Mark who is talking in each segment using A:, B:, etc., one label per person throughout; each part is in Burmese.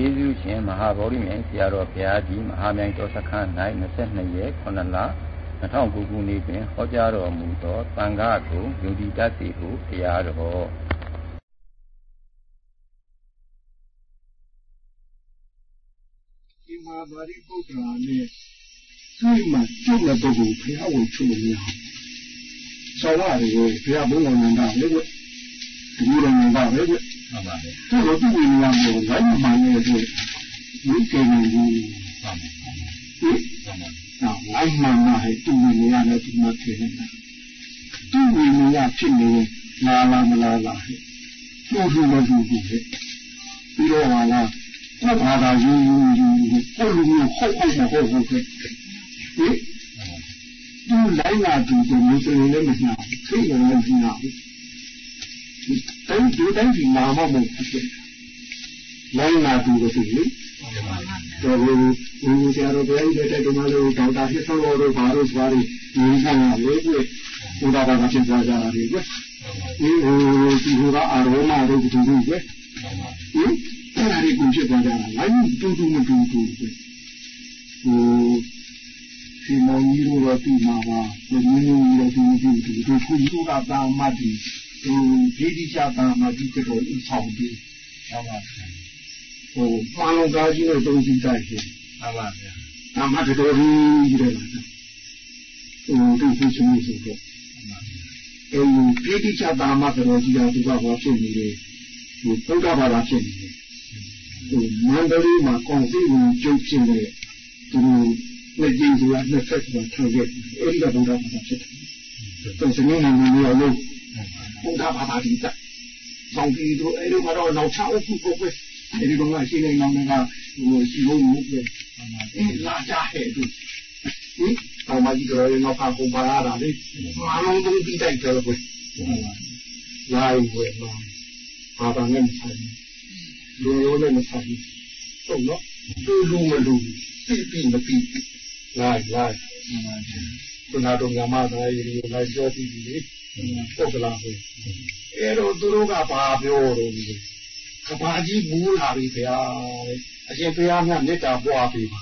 A: ကျေးဇူးရှင်မဟာဗောဓိမြိုင်ဆရာတော်ဘုရားကြီးမဟာမြိုင်တော်စခန်း၌22ရက်9လ2009ခုနှစ်တွင်ဟောကြားတော်မူသောသံဃာကိုယုံကြည်တတ်စေဟုတရားတော်
B: ဒီမှာဗာရိပုတ္တရာနဲ့သူ့မှာကျုပ်တဲ့ပုဂ္ဂိုလ်ဘုရားဝင်ချုပ်လို့မရဘူး။ဆောင်းရတယ်ဘုရားဘုံတော်နန္ဒလေကွ။ဒီလိုနန္ဒပဲကွ။
A: ဟုတ်ပါဘူး။
B: သူ့လိုသူ့ဝင်ရမယ်ဝိုင်းမှန်နေတဲ့ဒီကေနေကြီး။
A: ဟုတ်ပါဘူး။
B: ဟင်။နော်ဝိုင်းမှန်မှာဟဲ့သူ့ဝင်ရတဲ့ဒီမှာဖြစ်နေတာ။သူ့ဝင်ရဖြစ်နေလာလာမလာလာဟဲ့။သူ့သူ့မသူ့ဘူးဟဲ့။ပြီးတော့ဟာလားကိုယ်ဘာသာယူယူယူကိုလူမျိုးဟုတ်ဟုတ်မဟုတ်ဟုတ်ပဲဟင်သူလိုက်လာသူကိုမစရင်လည်းမနာသိရင်လည်းမနာဘူး တိုင်းဒီတိုင်းဒီနာမမဟုတ်ဘူးလိုက်လာသူကိုသိလေတော်ဘူးဘူးဆရာတော်ဘုရားကြီးတဲ့တုန်းကလည်းဒေါက်တာဖြစ်ဆုံးတော်တို့ဘာလို့ဆိုရည်ဒီဆောင်ရလေပြဘုရားဘာသာဖြစ်သွားကြတာလေကွဒီဟိုဒီဟိုကအာရောမတို့တူတူပဲဟင်အဲ့ဒါတွေကိုဖြစ်သွားကြတာလိုက်တူတူမတူတူပဲဟိုဒီမောင်ကြီးတို့တော့ဒီမှာပါဘယ်နည်းလို့တူတူတူတူခုသူကတာမတ်ဒီဟို ဒီဒီချတာမတ်ဒီကတော့ဥဆောင်ပြီးဟုတ်ပါဟိုပါလုံးကားကြီးနဲ့တုံးစီတိုက်ရှင်
A: ဟုတ်ပါဗျာ
B: တာမတ်တော်ကြီးတယ်လားဟိုသူသူချင်းနေဆိုတော့အဲဒီဒီဒီချတာမတ်တော်ကြီးကသူကဘာဖြစ်နေလဲဟိုပုဒ္ဓဘာသာဖြစ်နေတယ်ဟိုမန္တလေးမှာကောင်စီကိုကျုပ်ဖြစ်နေသူတို့လက်ကျင်းဆိုတာလက်ဆက်ဆိုတာထားခဲ့အဲ့ဒီကဘုရားဘာသာဖြစ်တယ်။သူစနေနေ့မျိုးရောလို့ ဘုရားဘာသာတိတာ။ဆောင်ပြီးတော့အဲ့ဒီမှာတော့နောက်ချအုပ်ကိုပဲအဲ့ဒီကောင်ကရှိနေနောင်ကဟိုရှိလို့မဟုတ်ဘူး။အဲ့လာကြဟဲ့သူဟင်အောင်မကြီးတော်ရဲ့နောက်ကပုံပါရတာလေ။မလုံးသုံးပြီးတိုက်တယ်ကွ။လာရင်ကွယ်မှာဘာသာနဲ့ဆိုင်လူရိုးနဲ့မဆိုင်ဘူးဟုတ်နော်လူလူမလူပြပြမပြလာလာခုနတော့ငါမသားရေလိုက်ပြောပြီး ပြီလေဟုတ်ကလားဟဲ့အဲ့တော့သူတို့ကဘာပြောတော့ဒီကဘာကြီးမူးလာပြီဗျာအရှင်ဘုရားမြတ်မေတ္တာပွားပေးပါ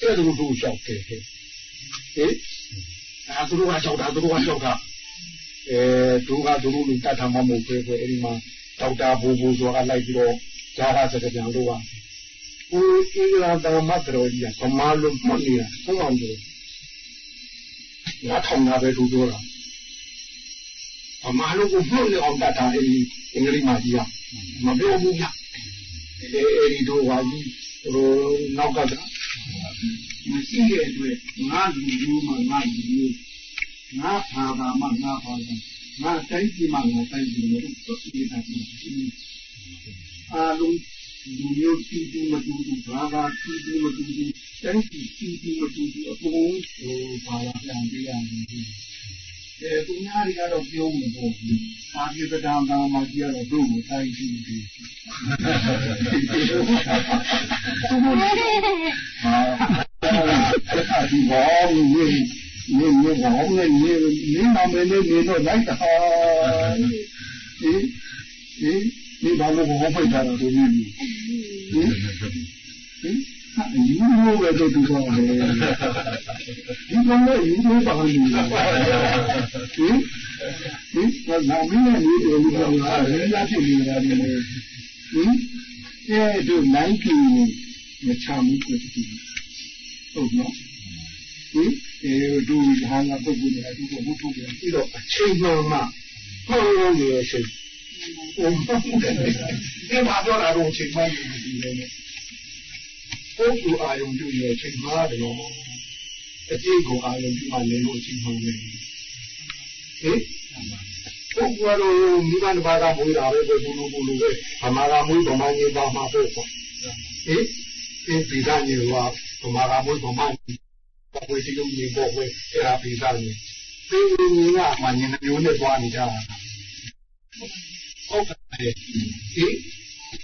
B: အဲ့ဒါတို့တို့လျှောက်တယ်ဟဲ့ဟင်အဲသူတို့ကလျှောက်တာသူတို့ကလျှောက်တာအဲတို့ကတို့လူတတ်တာမမဟုတ်သေးဘူးအဲ့ဒီမှာဒေါက်တာဘူဘူဆိုတာလိုက်ပြီးတော့ဂျာဟာစကားပြန်လို့ပါဟိုအင်္ဂလာတော်မတ်တော်ကြီးကဗမာလိုမှတ်နေတာဟုတ်အောင်လို့ငါထောင်တာပဲသူပြောတာ ဗမာလိုကိုမှတ်နေအောင်တတ်တာအင်္ဂလိပ်မှာကြီးကမပြောဘူးဗျအဲအဲဒီတော့ဟာကြီးဟိုနောက်ကကမရှိတဲ့အတွက်ငါလူမျိုးမှငါလူမျိုးငါဘာသာမှငါဘာသာငါတိုင်းပြည်မှာငါတိုင်းပြည်လို့သူ့ပြည်သားပြည်ရှိအားလုံးလူမျိုးတူတူမတူတူဘာသာတူတူမတူတူတိုင်းပြည်တူတူမတူတူအကုန်ဟိုဘာသာပြန်ပြရမယ် အဲသူများတွေကတော့ပြောမှုပေါ့။သာပြေပဒံဘာမှကြည့်ရတော့သူ့ကိုတိုင်းကြည့်ပြီ။ဟာအဲ့ဒါဒီဘောင်းကြီးနေနေဘောင်းနဲ့နေနေမှာမနေနေတော့လိုက်တာ။ဟင်ဟင်ဒီဘာလို့ဘောဖိုက်တာတော့ဒီနည်းဟင်ဟင်အဲ့ဒီလိုပဲတော့သူကလည်း ဒီကောင်ကယူလို့ပါနေတယ်ဟင်ဟင်ဘာမှမင်းနဲ့နေတယ်လို့ပြောတာရင်းရဖြစ်နေတာလေဟင်အဲတို့နိုင်ကြည့်မချမှုကိုတူဟုတ်နော်ဟင်အဲဒုဟာငါပုဂ္ဂိုလ်တွေအတူတူဘုထုတယ်ပြီးတော့အချိန်မှမှဟောလို့ရအချိန်ဒီမှာပြောတာတော့အချိန်မှဒီလိုနဲ့ပုဂ္ဂိုလ်အာယုံပြုရအချိန်မှတယ်နော် အကျိတ်ကိုအာယုံပြုမှလည်းလို့အချိန်မှတယ်ဟင်ပုဂ္ဂိုလ်တော်မိဘတစ်ပါးကမွေးတာပဲဘယ်လိုဘလိုပဲဗမာကမွေးဗမာကြီးပါမှာပေါ့ဟင်ဒီဒီကနေ့ကဗမာကမွေးဗမာကြီးဝေစီလုံးနေပေါ်ဝဲအဲ့ဒါပြီးသားနေပြီးရင်ကမှညနေမျိုးနဲ့သွားနေကြတာဟုတ်ကဲ့ဟေး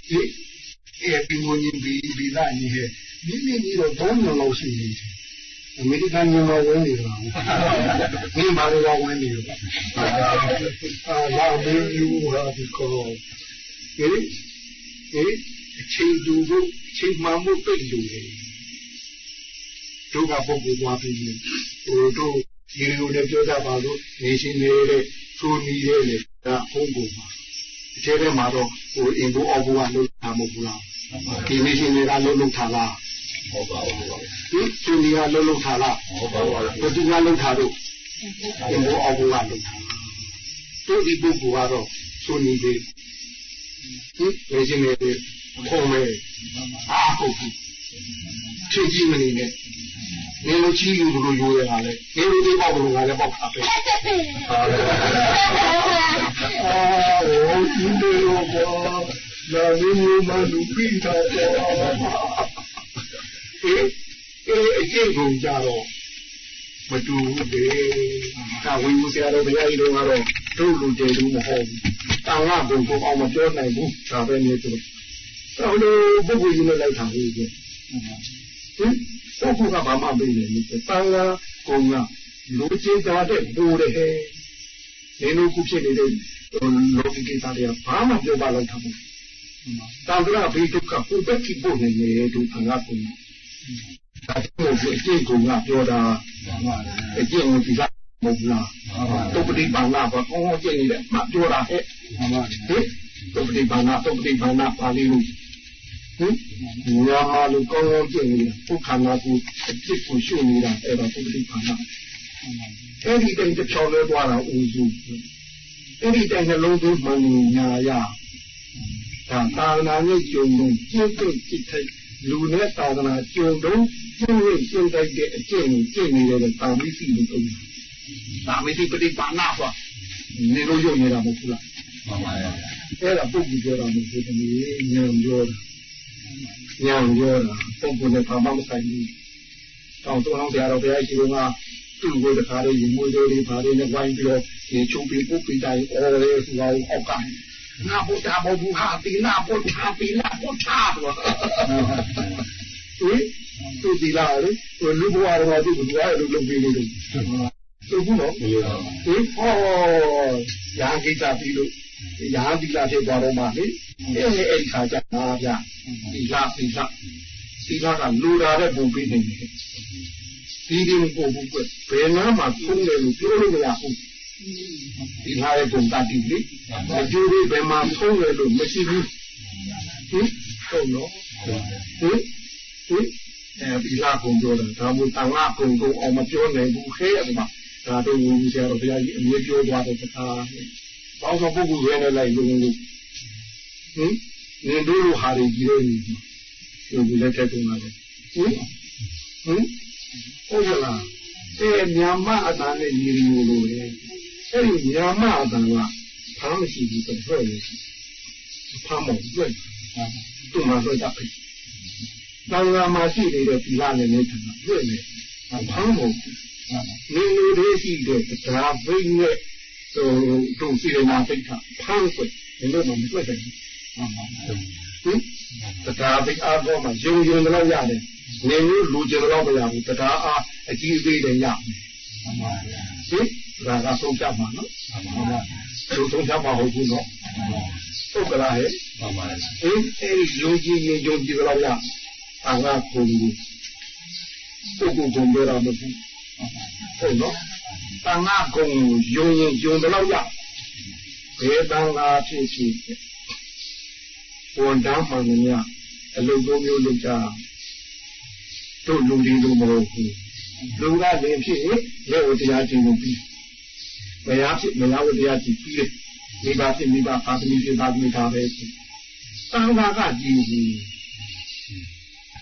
B: ဟေးအဲ့ပြီးဝင်ပြီးပြီးသားနေဟဲ့မိမိကြီးတော့ဘုံလုံးလို့ရှိနေတယ် အမေရိကန်မြန်မာဝင်နေတော့မင်းမာရီကဝင်နေတော့အာလာမေယူဟာဒီကောဟေးဟေးအချိန်တူဖို့အချိန်မှန်ဖို့ပြည့်လို့တယ်တို့ကပုဂ္ဂိုလ်သွားပြီးဟိုတို့ဒီလိုလည်းပြောကြပါလို့နေရှင်နေတဲ့သိုးနီးရဲ့လေဒါပုဂ္ဂိုလ်မှာဒီထဲမှာတော့ဟိုအင်ဘိုအော်ဘိုကလို့ထားမဟုတ်ဘူးလားဒီနေရှင်တွေကလုံးလုံးထားလား
A: ဟုတ်ပါဘူး
B: ဒီသူနီကလုံးလုံးထားလား
A: ဟုတ်ပါဘူး
B: ဘယ်သူကလုံးထားတော့အင်ဘိုအော်ဘိုကလုံးထားတို့ဒီပုဂ္ဂိုလ်ကတော့သူနီတွေဒီနေရှင်တွေခုံးမယ်အားဟုတ်ဘူးဖြစ်ကြည့်မနေနဲ့နေလို့ချီးယူလို့ယူရတာလေနေလို့ဒီပေါက်လို့ငါလည်းပေါက်တာပဲအာဟိုဒီလိုပေါ့လာရင်းမျိုးမှလူပြီးတာပေါ့ အေးအေးအကျင့်ကုန်ကြတော့မတူဘူးလေဒါဝိမှုဆရာတော်ဘုရားကြီးတို့ကတော့တို့လူတည်လို့မဟုတ်ဘူးတောင်ကဘုံကိုအောင်မပြောနိုင်ဘူးဒါပဲနေသူတော့လို့ပုဂ္ဂိုလ်ကြီးနဲ့လိုက်တာဟုတ်ကဲ့ဟင်ပုဂ္ဂိုလ်ကဘာမှမပြီးနေဘူးတန်ခါကုံကလူချင်းတာတဲ့ပူတယ်ဟဲ့နေလို့ခုဖြစ်နေတဲ့လောကီကိစ္စတွေကဘာမှပြောပါလောက်တာမဟုတ်တန်ခါဘေးဒုက္ခကိုပဲကြည့်ဖို့နေနေတူတန်ခါကုံ ဒါတို့ကိုအကျင့်ကုံကပြောတာအကျင့်ကိုဒီကမဟုတ်လားတုပ္ပတိပါဏဘာကောင်းကျင့်နေတယ်မှပြောတာဟဲ့ဟင်တုပ္ပတိပါဏတုပ္ပတိပါဏပါဠိလိုဟင်ညာမလို့ကောင်းကောင်းကျင့်နေတာပုခန္ဓာကိုအပြစ်ကိုရှုနေတာအဲ့ဒါပုဂ္ဂလိခန္ဓာအဲ့ဒီတိုင်တစ်ချောင်းလဲသွားတာဦးစုအဲ့ဒီတိုင်နှလုံးသွင်းမှန်ညာရဒါသာသနာနဲ့ကြုံလို့ကျင့်တဲ့จิตထိုက် လူနဲ့သာသနာကြုံတော့ကျင့်ရကျင့်တိုက်တဲ့အကျင့်ကိုကျင့်နေတယ်တာမိစီလို့ပြောတာတာမိစီပฏิပါဏဆိုနေလို့ရုပ်နေတာမဟုတ်ဘူးလား
A: မှန်ပါရဲ့
B: အဲ့ဒါပုဂ္ဂိုလ်ပြောတာမဟုတ်ဘူးတမီးဉာဏ်ပြောတာညံပြောတာပုံပုံနဲ့ဘာမှမဆိုင်ဘူး။တောင်းတောင်းဆရာတော်ဘုရားရှိခိုးကသူ့ကိုတခါလေးရေမွေးသေးလေးဘာလေးနဲ့ဝိုင်းပြီးတော့ဒီချုံပြီးပုတ်ပြီးတိုင်းအော်လေဆိုတာကိုအောက်က နာဘုရားဘုရားတိနာဘုရားပိနာဘုရားတော့ဟင်သူဒီလာလေလူဘဝတော်ကသူ့ဘဝရဲ့လူလုပ်ပြီးလို့သူဘူးနော်ဟင်ဟောရာဂိတာပြီးလို့ရာဂိတာဖြစ်သွားတော့မှလေအဲ့အဲ့ဒီခါကျပါဗျာသီလသီလသီလကလူတာတဲ့ပုံပြီးနေတယ်ဒီဒီကိုကိုကိုဘယ်နာမှာသုံးတယ်လို့ပြောလို့မရဘူး ဒီဟာရဲ့ပုံတတိလေအကျိုးလေးဘယ်မှာသုံးတယ်လို့မရှိဘူးဟင်ဟုတ်နော်ဟင်ဟင်အဲဒီလာကုန်ပြောတယ်ဒါမှတန်ခါကုန်ကုန်အောင်မပြောနိုင်ဘူးခဲရမှာဒါတို့ဝူဆရာတော်ဘုရားကြီးအမြဲပြောသွားတဲ့စကားဘောင်းသောပုဂ္ဂိုလ်ရဲ့လိုက်လို့ဟင်နင်တို့ဟာတွေကြီးလို့ဒီလက်ထက်ကုန်လာတယ်ဟင်ဟင်ဟုတ်ကလား အဲမြန်မာအတန်နဲ့ညီရီလိုလိုလေအဲဒီမြန်မာအတန်ကဘာမှရှိဘူးတော့ဖွဲ့နေဖမ်းမတွေ့တူမှာတော့ကြပြီတန်ခါမှာရှိနေတဲ့ဒီလာနဲ့နေတာတွေ့နေဖမ်းမနေလူတွေရှိတဲ့တရားဘိနဲ့ဟိုတို့စီရနာသိတာဖမ်းဆွဒီလိုမှမတွေ့ဘူးဟင်တရားသိအားတော့မှယုံယုံတော့ရတယ်နေလို့လူကျတော့မရဘူးတရားအား အကြီးအသေးတယ်ရမယ်ဟင်ဒါကဆုံးဖြတ်မှာနော်သူဆုံးဖြတ်မှာဟုတ်ဘူးနော်ဟုတ်ကလားဟဲ့
A: မှန်ပါ
B: ဟင်အဲဒီယုံကြည်ရင်ယုံကြည်တော့ရအာငါကိုယ်ကိုပုဂ္ဂိုလ်ကိုပြောရမှာဘူးဟုတ်နော်တန်ငါကုံယုံရင်ယုံတော့ရဘယ်တန်ငါဖြစ်ဖြစ်ဝန်တန်းမှန်များအလုပ်သုံးမျိုးလုပ်ကြတို့လူတွေလိုမဟုတ်ဘူး လူကလည်းဖြစ်ရင်လက်ဝတရားကျင့်လို့ပြီးမရဖြစ်မရဝတရားကျင့်ပြီးတယ်မိဘဖြစ်မိဘပါသမီဖြစ်ပါသမီဒါပဲဖြစ်တန်ခါကကြည့်ဘူး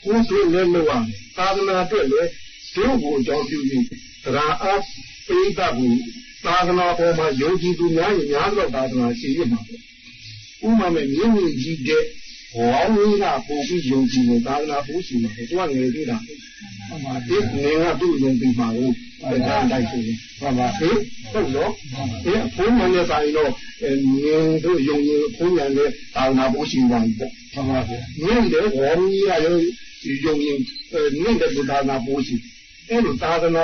B: ကိုယ်တို့လည်းလုပ်ရမယ်သာသနာအတွက်လည်းတို့ကိုအကြောင်းပြုပြီးတရားအားပိဋကကိုသာသနာပေါ်မှာယုံကြည်သူများရင်များတော့သာသနာရှိရမှာပေါ့ဥမာမဲ့မြင့်မြင့်ကြီးတဲ့ ဝေါင်းကြီးကပို့ပြီးယုံကြည်နေသာသနာပို့ရှိနေတယ်သူကငယ်သေးတာဟုတ်ပါဒီနေကသူ့ယုံကြည်မှာကိုတရားတိုက်ဆိုရင်ဟုတ်ပါဟင်ဟုတ်တော့အဲဘုန်းမှန်တဲ့ဆိုင်တော့ငင်းတို့ယုံကြည်ဘုန်းညာနဲ့သာသနာပို့ရှိနေတယ်ပေါ့ဟုတ်ပါငင်းတဲ့ဝေါင်းကြီးကယုံယုံကြည်ငင်းတဲ့သာသနာပို့ရှိအဲလိုသာသနာ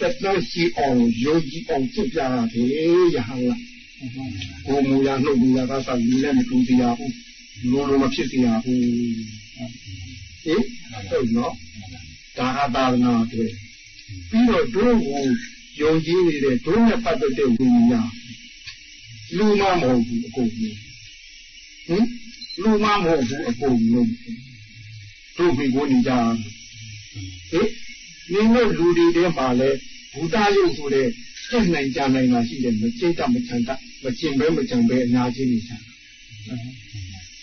B: တက်တန်းရှိအောင်ယုံကြည်အောင်ကြည့်ပြရတယ်ရဟန်းလားကိုမူရနှုတ်မူရကသာယူနဲ့မတူတရားဘူး လိုလိုမဖြစ်စေရဘူးဟင်ဟုတ်နော်ဒါဟာသာသနာတွေပြီးတော့တို့ကိုယုံကြည်နေတဲ့တို့နဲ့ပတ်သက်တဲ့ဝိညာဉ်လူမမဟုတ်ဘူးအကုန်လုံးဟင်လူမမဟုတ်ဘူးအကုန်လုံးတို့ပြီးကိုနေကြဟင်နင်းတို့လူတွေတဲမှာလဲဘူတာယုတ်ဆိုတဲ့စိတ်နိုင်ကြနိုင်တာရှိတယ်မစိတ်တမချန်တမကျင်ပဲမချန်ပဲအများကြီးနေကြ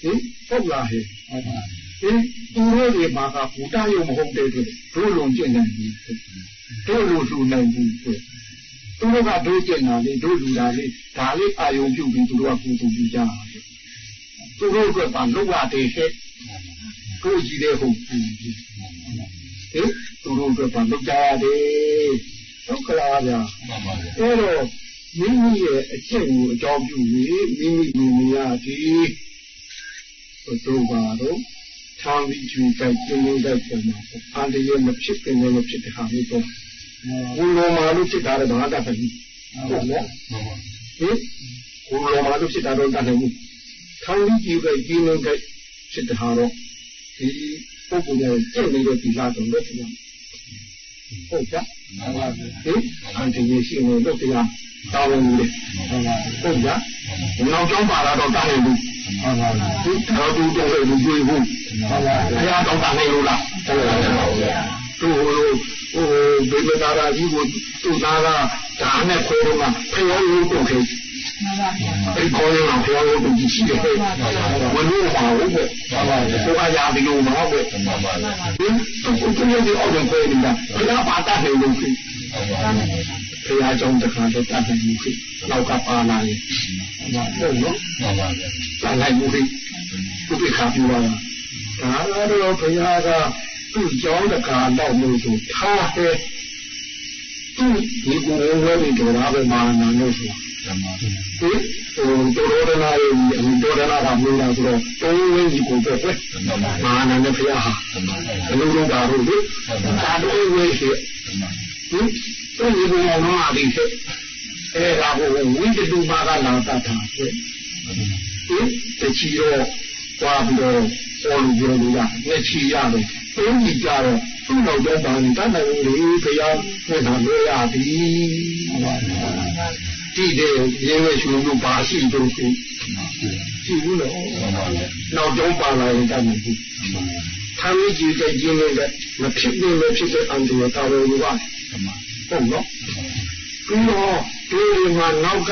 B: ဟင်ဟုတ်လားဟဲ့ဟုတ်ပါဟင်သူတို့တွေမှာကဘူတာယုတ်မဟုတ်တဲ့အတွက်တို့လုံးကျင့်နိုင်ဘူးတို့လိုလူနိုင်ဘူးဆိုသူတို့ကတို့ကျင့်တာလေတို့လူတာလေဒါလေးအာယုံပြုပြီးသူတို့ကကုသိုလ်ပြုကြတာသူတို့ကပါလောက်ရတယ်ဟဲ့ကိုကြည့်တဲ့ဟုတ်ဘူးဟင်သူတို့ကပါလောက်ကြရတယ်ဟုတ်ကလားဗျာအဲ့တော့မိမိရဲ့အကျင့်ကိုအကြောင်းပြုပြီးမိမိလူမယားဒီ တို့ပါတော့ထောင်းပြီးကျွေးကြိုက်ကျင်းလို့တဲ့ပုံမှာအန္တရာယ်မဖြစ်ခင်လည်းမဖြစ်တဲ့ဟာမျိုးတော့ဘုလိုမာလို့ဖြစ်တာတော့ဘာတတ်ဘူးဟုတ်နော်ဟင်ဘုလိုမာလို့ဖြစ်တာတော့တတ်တယ်ဘူးထောင်းပြီးကျွေးကြိုက်ကျင်းလို့တဲ့ဖြစ်တဲ့ဟာတော့ဒီပုဂ္ဂိုလ်ရဲ့ကျင့်နေတဲ့ဒီလာတော့လို့ဖြစ်တယ်ဟုတ်ကြဟင်အန္တရာယ်ရှိနေလို့တရား တောင်းလို့လေဟုတ်ကြနောက်ကျောင်းပါလာတော့တောင်းလို့ဟုတ်ပါဘူးဒီတော့သူတော့လည်းမကြွေးဘူးဟုတ်ပါဘူးဘုရားတော့တာနိုင်လို့လားဟုတ်ပါဘူးသူဟိုဟိုဘေဘနာရာကြီးကိုသူသားကဒါနဲ့ခွဲတော့မှဖျော်လို့တော့ခဲ့အဲ့ခေါ်ရအောင်ဖျော်လို့တော့ရှိတယ်ဝလို့ပါဘူးပေါ့ဟုတ်ပါဘူးကိုအရာဒီလိုမဟုတ်ဘူးဟုတ်ပါဘူးဒီသူကလည်းအောက်တော့ပြေးနေတာဘုရားပါ တတ်တယ်လို့ရှိဘုရားကြောင့်တခါတော့တတ်တယ်လို့ရှိနောက်ကပါလာရင်ဟုတ်နော်ဟုတ်ပါဘူးတန်လိုက်မှုရှိသူပြခါပြပါလားဒါတော့ဘုရားကသူ့ကြောင်းတခါတော့လို့ဆိုထားတယ်သူဒီကိုယ်ဝဲနေကြတာပဲမာနလို့ဆိုတာဟင်ဟိုတော်ရနာရဲ့ဒီတော်ရနာကမလို့လားဆိုတော့တုံးဝင်းကြီးကိုပဲပဲမာနနဲ့ဘုရားဟာဘယ်လိုလုပ်တာလို့ဒါတော့ဝဲရှိဟင် သူ့ဒီကိုယ်မောင်းလာပြီဖြစ်အဲ့ဒါကိုဝိတ္တုမာကလာတတ်တာဖြစ်ဟင်တချီတော့သွားပြီးတော့ပေါ်လူပြောလို့လားလက်ချီရတယ်တုံးကြီးကြတော့သူ့နောက်တော့ပါနေတတ်နိုင်လေဘုရားဟောတာလို့ရပြီကြည့်တယ်ရင်းဝဲရှုလို့ပါရှိတော့ရှိကြည့်ဘူးလို့နောက်တော့ပါလာရင်တတ်နိုင်ဘူးထားရကြည့်တဲ့ကျင်းနေတဲ့မဖြစ်နေမဖြစ်တဲ့အန်တူတာတော်လို့ပါ ဟုတ်နော်ပြီးတော့ဒီမှာနောက်က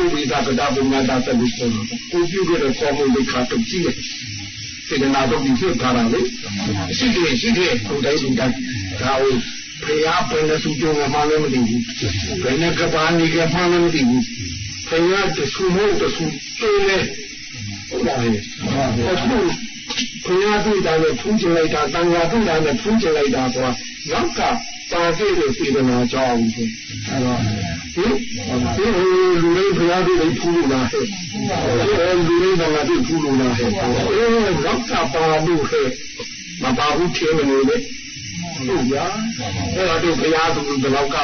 B: ဥပိသကတာဘုံနာတာတက်ပြီးဆုံးကိုပြုခဲ့တဲ့ကောမှုလေးခါတော့ကြည့်တယ်စေတနာတော့ဒီဖြစ်ထားတာလေရှိတယ်ရှိတယ်ဟိုတိုင်းဒီတိုင်းဒါကိုဖရာပင်တဲ့သူကြောင့်မှလည်းမသိဘူးဘယ်နဲ့ကပါနေကမှလည်းမသိဘူးဖရာတဆူမို့တဆူတိုးနေဟုတ်ပါရဲ့အခုဖရာတွေ့တာနဲ့ဖူးချလိုက်တာတန်ခါတွေ့တာနဲ့ဖူးချလိုက်တာဆိုတာနောက်က ပါခဲ့တဲ့စေတနာကြောင့်ဆိုအဲ့တော့ဟင်ဒီလူတွေဖရာတွေ့လိုက်ဖူးလို့လားဟဲ့လူတွေဘာသာတွေ့ဖူးလို့လားဟဲ့အဲနောက်ကပါလို့ဟဲ့မပါဘူးထင်နေလေဟုတ်ဗျာအဲ့တော့တို့ဘုရားသူဘယ်တော့က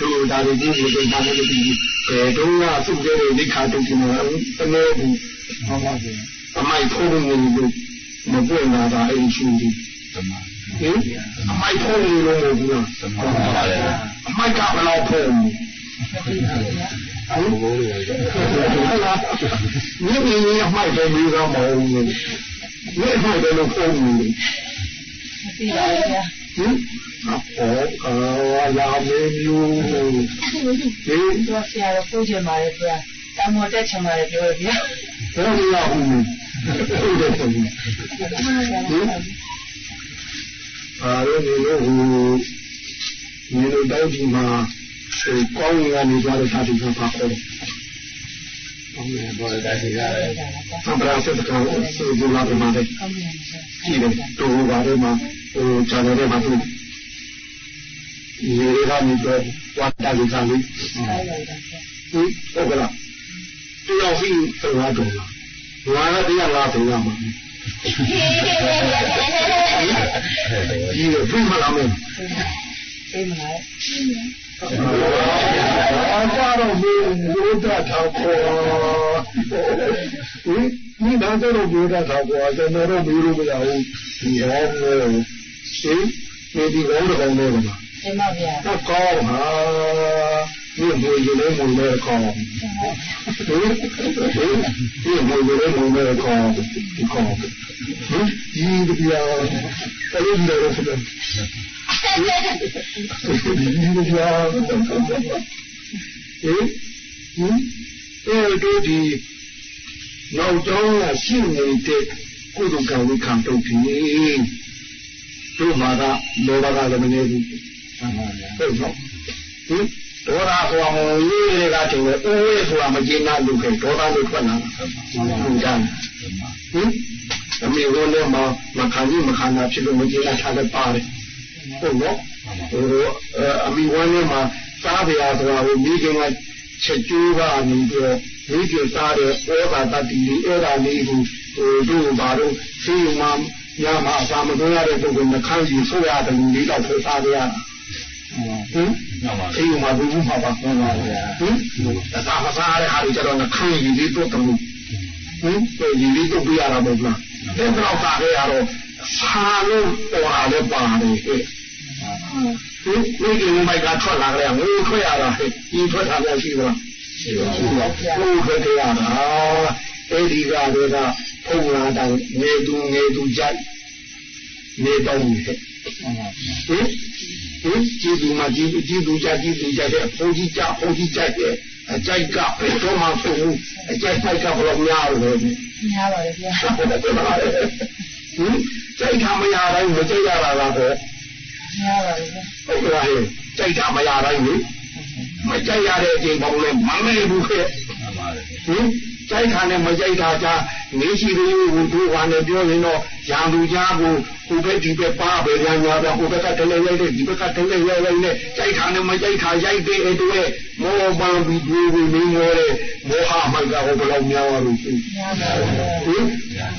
B: တို့ဒါတွေဒီလိုဒါတွေဒီဘယ်တော့ကသူ့ရဲ့ဒိဋ္ဌာတုတ်တယ်နော်တမဲဘူးဟုတ်ပါဘူးအမိုက်ထိုးနေလို့မပွင့်လာတာအဲ့ဒီရှင်ဒီ ဟင်အမိုက်ထိုးနေလို့မဟုတ်ဘူးလားအမိုက်ကဘယ်လောက်ထိုးနေဟုတ်လားမြင်မြင်အမိုက်တယ်ပြီးတော့မဟုတ်ဘူးမြင်အမိုက်တယ်လို့ဖုံးနေတယ်သိပါရဲ့ဟင်အော်အာလာမေမျိုးဟင်
C: တော့ဆရာတော့ပို့ချင်ပါတယ်ဗျာတမောတက်ချင်ပါတယ်ပြောရဗျာ
B: ဘယ်လိုရဘူးဟုတ်တယ်ဆိုပြီးဟင် အာရုံးလို့ဟိုဒီလိုတောက်ဒီမှာဟိုကောင်းရနေကြတဲ့သာတိကပါခေါ်တယ်
A: ကောင်းတယ်ဘောရတဲ့ကြီးရတယ်
B: သံဃာဆက်ကောင်ဆိုကြလာတယ်မှာလေကြည့်တယ်တို့ဘာတွေမှာဟိုခြံထဲမှာသူရေကနေတော့ဝတ်တာကြီးကလေးဟုတ်ကလားတရားရှိတရားတော်လားငါကတရားလားတရားမှာ ဒီလိုပြမလာမယ်
C: ပြမလာ
B: အာကြတော့ဘုရားထောက်ခေါ်ဟင်မဒီတော့တော့ပြောတာတော့ကွာကျွန်တော်တို့ပြီးလို့မရဘူးဒီဟောလို့ရှင်ဒီဒီကောင်းတော့ကောင်းနေပါလား
C: တင်ပါဗျာ
B: တော့ကောင်းဟာ ဒီဘုရားလည်းမလို့ကောင်းဒီဒီဘုရားလည်းမလို့ကောင်းဒီကောင်းဒီဒီပြာအဲ့ဒီတော့ဆိုတော့ဒီဒီပြာဟင်ဟင်အဲ့တို့ဒီနောက်ကျောင်းကရှိနေတဲ့ကုသကဝိခံတော့ပြီတို့မှာကလောဘကလည်းမနေဘူးဟုတ်နော်ဟင် ဒေါသဆိုတာဟိုရေးတွေကတင်တယ်ဥဝေဆိုတာမကျေနပ်လို့ခဲ့ဒေါသလို့ထွက်လာဟုတ်တယ်ဟင်အမေကလည်းမမခံဘူးမခံတာဖြစ်လို့မကျေနပ်ထားတဲ့ပါတယ်ဟုတ်နော်ဟိုအမေဝမ်းထဲမှာစားပြာဆိုတာဟိုမိခင်ကချက်ကျိုးကနေပြီးတော့မိခင်စားတဲ့ဩဃာတတိလေးအဲ့ဒါလေးကိုဟိုတို့ဘာလို့ဆေးရုံမှာညမှာအစာမသွင်းရတဲ့ပုဂ္ဂိုလ်နှခမ်းယူဆိုရတယ်လေးတော့ဆိုစားကြရတာ ဟင်ဆေးရုံမှာဘူးမှာပါဟုတ်ပါဗျာဟင်အစာမစားရတဲ့ဟာတွေကျတော့နှခမ်းယူလေးတော့တယ်ဟင်ပြေးလေးတော့ပြရတာမဟုတ်လားတဲ့တော့စားရတော့ဆာလို့ပေါ်လာတော့ပါတယ်ဟဲ့ဟင်ဒီကိမိုက်ကထွက်လာကြတယ်ငိုထွက်ရတာဟဲ့ဒီထွက်တာလည်းရှိပါရှိပါဘူးဘုထွက်ကြရတာအဲ့ဒီကတွေကဖုံလာတယ်ငေသူငေသူကြိုက် နေတော့ဟဲ့ဟင်ဟင်ကြည်သူမကြည်ကြည်သူကြကြည်သူကြတဲ့ဘုန်းကြီးကြဘုန်းကြီးကြတဲ့အကြိုက်ကဘယ်တော့မှပုံဘူးအကြိုက်ဆိုင်ကဘယ်လိုများလို့လဲ
C: များပါတယ်ဗျာ
B: ဟင်ကြိုက်တာမရတိုင်းမကြိုက်ရတာလားဟဲ့
C: များပါတယ်ဗျာ
B: ဟုတ်ကဲ့ဟဲ့ကြိုက်တာမရတိုင်းလေမကြိုက်ရတဲ့အချိန်ပုံလဲမမဲဘူးခဲ့ဟင် ကြိုက်တာနဲ့မကြိုက်တာကြနေရှိသေးဘူးသူကလည်းပြောရင်တော့ရံသူကြားကိုဟိုဘက်ဒီဘက်ပါပဲညာညာပဲဟိုဘက်ကတလဲရိုက်တယ်ဒီဘက်ကတလဲရိုက်ရိုက်နဲ့ကြိုက်တာနဲ့မကြိုက်တာရိုက်တဲ့အတွက်မောပန်းပြီးတွေးပြီးနေရောတဲ့မောဟမိုက်ကဟိုဘယ်လောက်များလို့ရှိ
C: များပါတယ်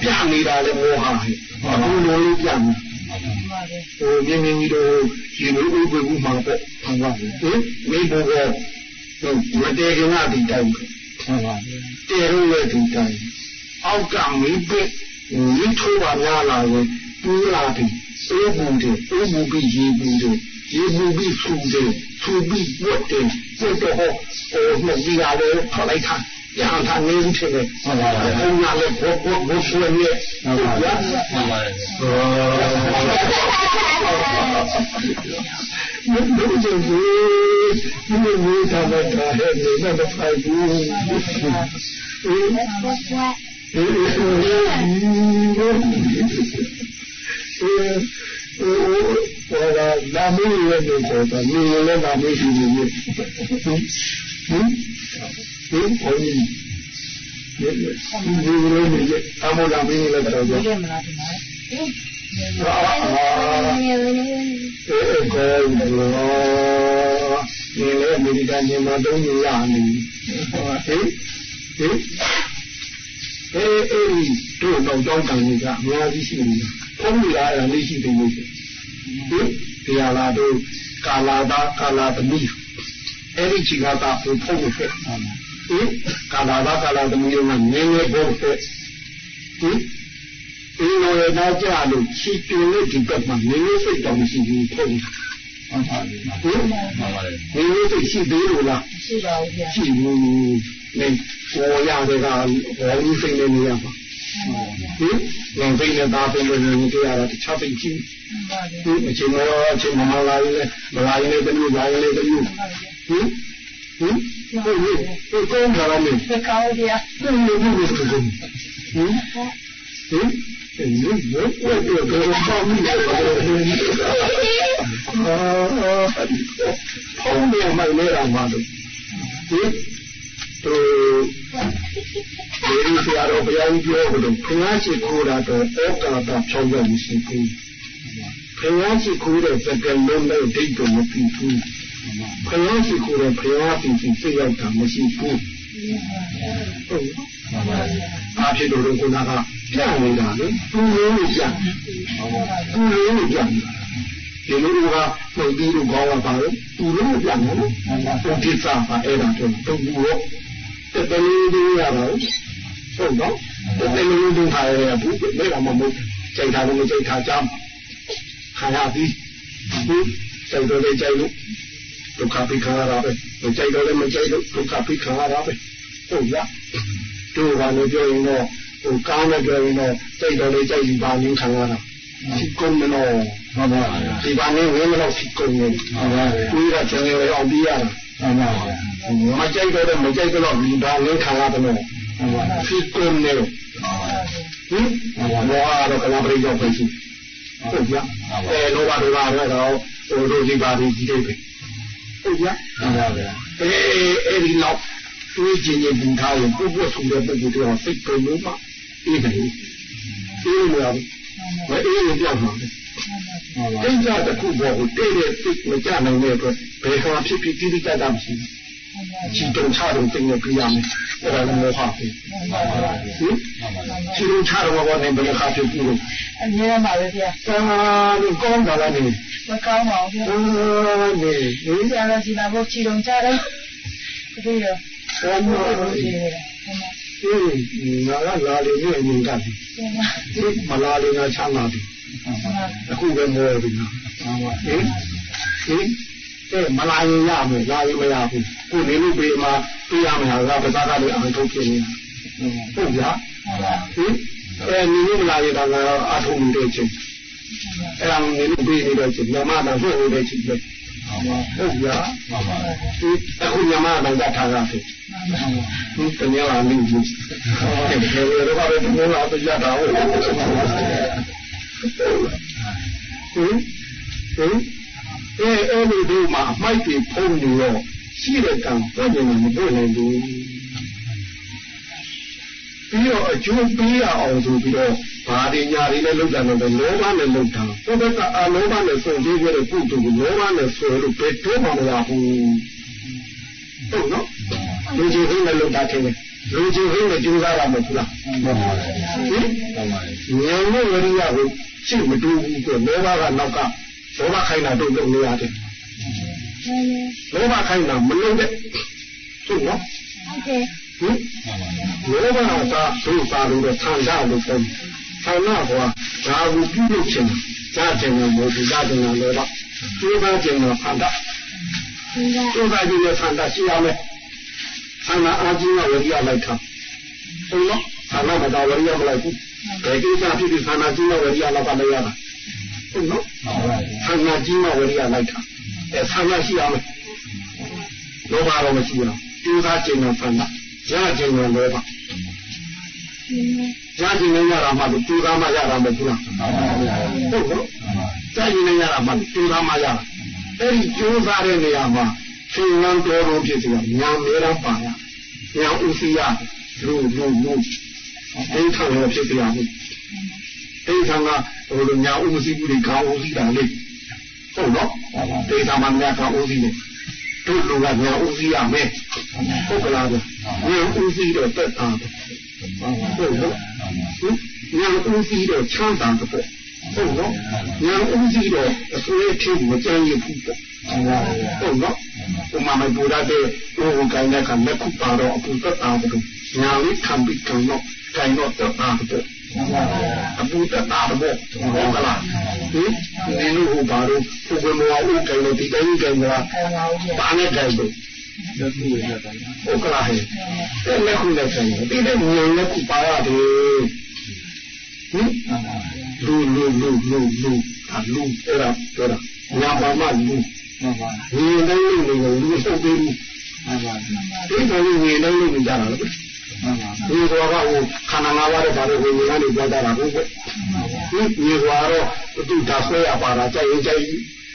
C: ဗျာ
B: ဟင်ပြနေတာလေမောဟဟဲ့အခုလိုလေးပြနေ
C: ပါတယ်
B: ဟိုမြင်းမြင်းကြီးတို့ရှင်တို့ဥပ္ပေဘူးမှာပေါ့ဟုတ်ပါဘူးဟင်မိဘကဟိုမတေကနာဒီတိုင်းဟု တ်ပါဘူးတေရုံးရဲ့ဒီတိုင်းအောက်ကမိဘမိထိုးပါများလာရင်ပူလာတယ်အေးဘူးတယ်အေးဘူးပြီးရေဘူးတယ်ရေဘူးပြီးဆူတယ်ဆူပြီးဝတ်တယ်ဝတ်တော့ဟိုဟိုမြည်ရတယ်ခလိုက်တာ ရဟန်းသာနေဦးတယ်ဟုတ်ပါဘူးဘုရားလည်းဘောဘောဘောဆွေးနေဟုတ်ပါဘူးဟုတ်ပါဘူးမလို့ကြည့်ဘူးဒီလိုသာမတာဟဲ့နေမဖိုင်ဘူးအေးအေးအေးဟိုလာလာမင်းရဲ့နေတော့မင်းလည်းလာမရှိဘူးဟင် ဟင်ဟင်ဘုန်းကြီးဒီလိုလိုနေအမေလာမင်းလည်းတော့
C: ဒီကမလားဒီမှာအေး
B: အေးကောင်းလို့ဒီလေအမေရိကန်မြန်မာတုံးကြီးရနေဟင်ဟင်အေးအေးတို့တော့ကြောင်းတန်ကြီးကအများကြီးရှိနေတာဖုံးနေတာအဲ့ဒါလေးရှိတယ်လို့ဟင်ဒီဟာလာတို့ကာလာတာကာလာသမီး အဲ့ဒီချီကတာဖုံးဖုံးဖြစ်ဟင်ကာလာတာကာလာသမီးကနည်းနည်းဖို့ဖြစ်ဟင်ဒီလိုရတော့ကြလို့ချီတူလို့ဒီဘက်မှာနည်းနည်းစိတ်တောင်ရှိဘူးဖုံးဟုတ်ပါဘူးဟင်ပါပါတယ်နည်းနည်းစိတ်ရှိသေးလို့လား
C: ရှိပါဦးဗျာ
B: ရှိဘူးနေပေါ်ရတဲ့ကဘောလေးစိတ်နဲ့နေရပါဟင်ငင်သိတဲ့သားပုံနဲ့နေကြရတာတခြားသိချင်း
C: ပါတယ်
B: ဟင်အချိန်မောအချိန်မမလာရင်လည်းမလာရင်လည်းတမျိုးလာရင်လည်းတမျိုး ဟင်ဟင်ဟုတ်ပြီဒီကောင်းလာမယ်
C: ဒီကောင်းဗျာ
B: ဟင်ဘယ်လိုလုပ်လို့ဟင်ဟင်အဲ့ဒီဘယ်လိုတော့ဘာမှမလုပ်ဘူးအာဟောင်းနေမှလည်းရမှာလို့ဟင်တို့ဒီဆရာတော်ဘုရားကြီးပြောလို့ဘုရားရှိခိုးတာတော့ဩကာသဖြောင်းရမရှိဘူးဘုရားရှိခိုးတဲ့စကလုံးနဲ့ဒိတ်တော်မပြီးဘူး ဘုရားရှိခိုးတဲ့ဘုရားပြင်ပြင်သိရောက်တာမရှိဘူးဟုတ်အားဖြစ်လို့ကုနာကပြန်နေတာလေသူ့လုံးကိုပြန်သူ့လုံးကိုပြန်ဒီလိုကပုံပြီးတော့ကောင်းတာပါလေသူ့လုံးကိုပြန်တယ်နော်ဘုရားစာပါအဲ့ဒါတော့တူတော့တတလေးလေးရပါဘူးဟုတ်တော့ဒီလိုလိုလုပ်ထားရတဲ့ဘူးဘယ်ကမှမဟုတ်ကြိုက်တာလည်းမကြိုက်တာကြောင်းခံရသည်ဘူးကြိုက်တော့လည်းကြိုက်လို့ ဒုက္ခပိခါရတာပဲမကြိုက်တော့လည်းမကြိုက်လို့ဒုက္ခပိခါရတာပဲဟုတ်လားတို့ကလည်းပြောရင်တော့ဟိုကောင်းတဲ့ပြောရင်တော့ကြိုက်တော့လည်းကြိုက်ပြီးပါရင်းခံရတာဒီကုန်းမလို့ဟုတ်ပါဘူးဒီပါနေဝင်းမလို့ဒီကုန်းနေဟုတ်ပါဘူးကိုယ်ကကျန်ရအောင်ပြီးရတာဟုတ်ပါဘူးမကြိုက်တော့မကြိုက်တော့ဒီပါရင်းခံရတယ်လို့ဟုတ်ပါဘူးဒီကုန်းနေဟင်ဘောရတော့ကလာပရိယောက်ပဲရှိဟုတ်ကြအဲလောဘဒေါသတော့ဟိုတို့ဒီပါဒီကြီးတွေပဲ ဟုတ်ကြဟုတ်ပါဘူးအဲအဲ့ဒီနောက်တွေးကျင်ကျင်ပူထားရင်ပုပ်ပုတ်ထုံတဲ့ပုဂ္ဂိုလ်တွေကစိတ်ပုံလို့မှအေးတယ်အေးလို့ရဘူးမအေးရင်ပြောက်မှာလေအင်းကြတဲ့ခုဘောကိုတည့်တဲ့စိတ်မကြနိုင်တဲ့အတွက်ဘယ်ဟာဖြစ်ဖြစ်တိတိကျကျမရှိဘူး ချီတုံချတုံသိနေပြရမယ်အဲ့ဒါလည်းမောဟပဲဟင်ချီတုံချတော့ဘောနဲ့ဘယ်ခါဖြစ်ဘူးလို့
C: အမြဲပါပဲဗျာ
B: အာဒီကောင်းတာလားနေ
C: မကောင်းပါဘူးဗျာ
B: အာနေဟင်
C: ဆရာတော်စီလာဖို့ချီတုံကြတယ်ဒီလို
B: ဆောင်းတော့
C: ဟုတ်
B: ဒီ
C: တယ်
B: ဒီငါကလာလေနေအမြင်ကပ်ပြီဒီမလာလေငါချမ်းသာပြီအခုပဲမောပြီနော်ဟင်ဟင် အဲမလာရင်ရမယ်လာရင်မရဘူးကိုနေလို့ပြေမှာပြေးရမယ်ဟာကပစားကလေးအောင်ထုတ်ဖြစ်နေတာဟုတ်ကြဟင်အဲနေလို့မလာရင်တော့အထုံးနေတဲ့ချင်းအဲ့ဒါနေလို့ပြေးနေတဲ့ချင်းညမတာဆိုနေတဲ့ချင်းပဲဟုတ်ကြဒီအခုညမတာကထားတာဖြစ်ဒီတကယ်လားမင်းကြီးဒီလိုတော့ပဲဒီလိုတော့ကြတာဟုတ်ဟင်ဟင် အဲအဲ့လိုတို့မှာအမိုက်တွေဖုံးနေတော့ရှိတဲ့ကံပွင့်နေမှာမပွင့်နိုင်ဘူးပြီးတော့အကျိုးပေးရအောင်ဆိုပြီးတော့ဘာတွေညာတွေလည်းလောက်တာတော့လောဘနဲ့လောက်တာဘုဘကအလောဘနဲ့ဆုံးသေးကြတဲ့ပုဂ္ဂိုလ်ကိုလောဘနဲ့ဆိုလို့ဘယ်တော့မှမရဘူးဟုတ်နော်လူကြီးဟင်းနဲ့လောက်တာတယ်လူကြီးဟင်းနဲ့ကြိုးစားရမှာမဟုတ်လားမှန်ပါပါဟင်ဉာဏ်နဲ့ဝရိယကိုရှိမတူဘူးဆိုလောဘကနောက်က လောဘခိုင်းတာတို့လုပ်နေရတယ်လောဘခိုင်းတာမလုပ်တဲ့ဟုတ်နော်
C: ဟုတ်ကဲ့
B: ဟင်လောဘသာတို့သာလို့ဆန္ဒလို့ပြောဆန္ဒကွာဒါကိုပြုလုပ်ခြင်းကြားခြင်းကိုမဟုတ်ဘူးကြားခြင်းကိုလောဘကျိုးသားခြင်းကိုဆန္ဒကျိုးသားခြင်းကိုဆန္ဒရှိရမယ်ဆန္ဒအာကြီးကဝရိယလိုက်တာဟုတ်နော်ဆန္ဒမတော်ဝရိယမလိုက်ဘူးဘယ်ကိစ္စဖြစ်ဖြစ်ဆန္ဒကြီးကဝရိယလောက်ကမရတာ ဟုတ်နော်ဆန္ဒကြီးကဝရိယလိုက်တာအဲဆန္ဒရှိရမယ်လောဘတော့မရှိဘူးကျိုးသားခြင်းကိုဆန္ဒရခြင်းကိုလောဘရခြင်းနဲ့ရတာမှကျိုးသားမှရတာမဟုတ်ဘူးလားဟုတ်နော်ကြိုက်ရင်ရတာမှကျိုးသားမှရတာအဲ့ဒီကျိုးစားတဲ့နေရာမှာရှင်လန်းတော်တော်ဖြစ်စီကညာမေရပါရညာဥစီယလူလူလူအိမ်ထောင်ရဖြစ်စီရဘူးအိမ်ထောင်က ဟိုလိုညာဥစီဘူးတွေခေါင်းဥစီတာလေဟုတ်နော်ဒေသမှာညာခေါင်းဥစီတယ်တို့လူကညာဥစီရမယ်ဟုတ်ကလားညာဥစီတော့တက်တာဟုတ်နော်ညာဥစီတော့ချမ်းသာတော့ဟုတ်နော်ညာဥစီတော့အစွဲထိမကြမ်းရဘူးပေါ့ဟုတ်နော်ဥမာမပူရတဲ့ဟိုကိုင်းတဲ့ကလက်ခုပါတော့အပူတက်တာတော့ညာလေးခံပြီးကန်တော့ကိုင်းတော့တက်တာတော့ အပူတက်တာတော့ဟုတ်ကလားဟင်ဒီလိုဟိုပါတော့ဟိုကမောဦးကိုင်းလို့ဒီတိုင်းကိုင်းတာပါနဲ့ကိုင်းလို့ဟုတ်ကလားဟဲ့အဲ့လက်ခုနဲ့ဆိုင်ဒီတဲ့ငြိမ်လက်ခုပါရတယ်ဟင်လူလူလူလူလူအလူအဲ့ဒါပြောတာညာပါမလူဒီတိုင်းလူလူလူစုပ်ပြီးဒီတိုင်းလူတိုင်းလူကြတာလေ ဒီတော့ကဟိုခန္ဓာငါးပါးတဲ့ဘာလို့ဟိုဉာဏ်တွေပြောကြတာဟုတ်ကဲ့ဒီဒီကတော့သူဒါဆွဲရပါတာကြိုက်ရင်ကြိုက်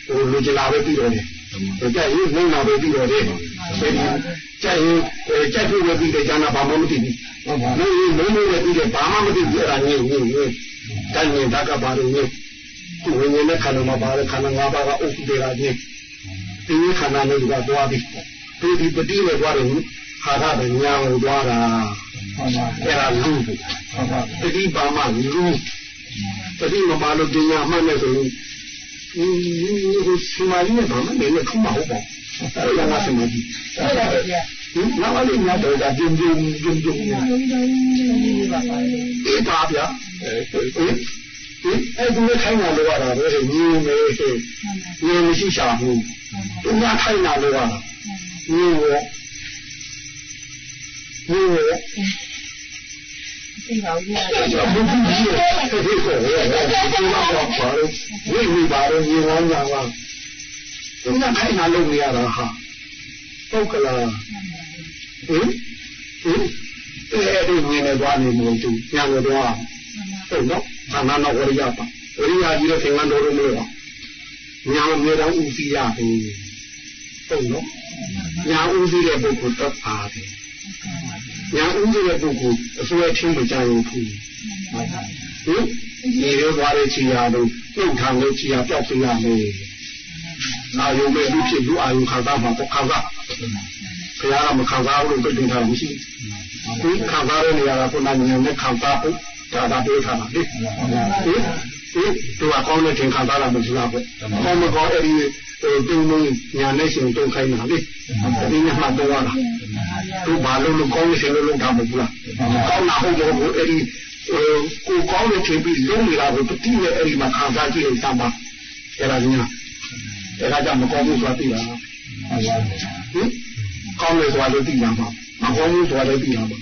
B: ဟိုလူကြလာပဲပြီးတော့တယ်ကြိုက်ရင်လုံးလာပဲပြီးတော့တယ်ကြိုက်ရင်ကြိုက်ဖို့ပဲပြီးတယ်ကျန်တာဘာမှမသိဘူးဟုတ်ပါဘူးလုံးလုံးလည်းပြီးတယ်ဘာမှမသိဘူးအဲ့ဒါညင်းညင်းညင်းတိုင်းရင်ဒါကဘာလို့ညင်းသူဝိညာဉ်နဲ့ခန္ဓာမှာပါတဲ့ခန္ဓာ၅ပါးကအုပ်စုတွေကညင်းဒီခန္ဓာနဲ့ကသွားပြီးဒီဒီပတိနဲ့သွားတယ် ဟာရတဲ့ညာကိုသွားတာအဲ့ဒါလူပတိပါမလူပတိမပါလို့ပညာမှတ်နေဆိုရင်ဒီစီမာကြီးနဲ့ဘာမှမနေနဲ့ခုမဟုတ်ပါဘူးအဲ့ဒါကစမကြီး
C: ဟုတ်ပါဗျာ
B: ဟင်နောက်လေးများတော့ဒါပြင်းပြင်းပြင်းပြင်းနေအေးပါဗျာဟင်ဟင်အဲ့ဒီလိုခိုင်းတာလို့ရတာပဲညီမေဟဲ့ညီမရှိရှာဘူးသူများခိုင်းတာလို့ရတာညီရော ညီရော
C: သိပါဘူး။
B: ဘုရားကြီးရဲ့ဒီကိုဟဲ့ဒီမှာတော့ပါလို့ဝိဝိပါတော့ညီဝမ်းညာပါ။သူကခိုင်းတာလုပ်နေရတာဟာ။ဟုတ်ကလား။ဟင်ဟင်အဲ့ဒီဝင်နေသွားနေလို့သူညာလို့တော့ဟုတ်နော်။ဘာမှမဝရိယပါ။ဝရိယကြီးတော့သင်္ကန်းတော်လို့မလို့ပါ။ညာမြေတော်ဥစီရပြီ။ဟုတ်နော်။ညာဥစီတဲ့ပုဂ္ဂိုလ်တော့ပါတယ်။ ညာဥဒရဲ့ပုဂ္ဂိုလ်အစွဲချင်းမကြဘူးဘူးဟင်ဒီလိုသွားတဲ့ခြေရာလို့ပြုတ်ထန်လို့ခြေရာပြောက်စေရမယ်နာယုံမဲ့လူဖြစ်လူအာယုခံစားမှာပေါ့ခံစားဘုရားကမခံစားဘူးလို့ပြတင်ထားမရှိဘူးခံစားရနေရတာကိုနာဉာဏ်နဲ့ခံစားဖို့ဒါသာပြောထားတာလေဟင် ဟင်သူကကောင်းတဲ့ထင်ခံစားလာမလားပေါ့ကောင်းမကောင်းအဲ့ဒီတုံးလုံးညာနဲ့ရှင်တုံးခိုင်းတာလေဒီနေ့မှတော့လာသူဘာလို့လို့ကောင်းရှင်လို့လုပ်တာမဟုတ်လားကောင်းတာဟုတ်တော့ဘူးအဲ့ဒီကိုကောင်းတဲ့ချိန်ပြီးလုံးနေတာကိုတတိနဲ့အဲ့ဒီမှာခံစားကြည့်လိုက်စမ်းပါအဲ့ဒါကြီးအဲ့ဒါကြောင့်မကောင်းဘူးဆိုတာသိတာဟင်ကောင်းတယ်ဆိုတာလည်းသိတာမှာမကောင်းဘူးဆိုတာလည်းသိတာမှာ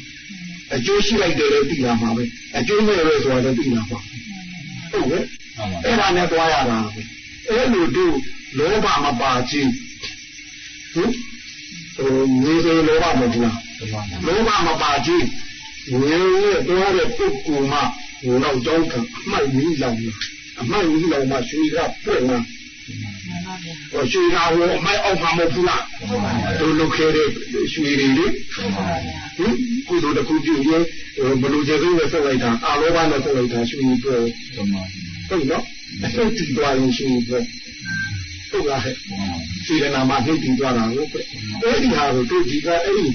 B: အကျိုးရှိလိုက်တယ်လည်းသိတာမှာပဲအကျိုးမဲ့လို့ဆိုတာလည်းသိတာမှာ ဟုတ်ကဲ့အဲ့ဒါနဲ့တွားရတာပဲအဲ့လိုတို့လောဘမပါခြင်းဟင်ဟိုမြေစေလောဘမဟုတ်လားလောဘမပါခြင်းငြင်းနဲ့တွားတဲ့ပုဂ္ဂိုလ်မှဟိုတော့ကြောင်းခံအမှတ်ကြီးလောင်အမှတ်ကြီးလောင်မှရွှေကပွင့်လာဟိုရွှေကဟိုအမိုက်အောက်မှာမဟုတ်ဘူးလားတို့လုခဲတဲ့ရွှေတွေလေဟင်ကုသိုလ်တစ်ခုပြုရ င်ဘလူကျေစုနဲ့ဆက်လိုက်တာအာလောဘနဲ့ဆက်လိုက်တာရွှေတွေဟုတ်နော်အဆုတ်တည်သွားရင်ရွှေတွေဟုတ်လားဟဲ့စေရနာမှာနှိပ်တည်သွားတာကိုအဲ့ဒီဟာကိုတို့ဒီကအဲ့ဒီ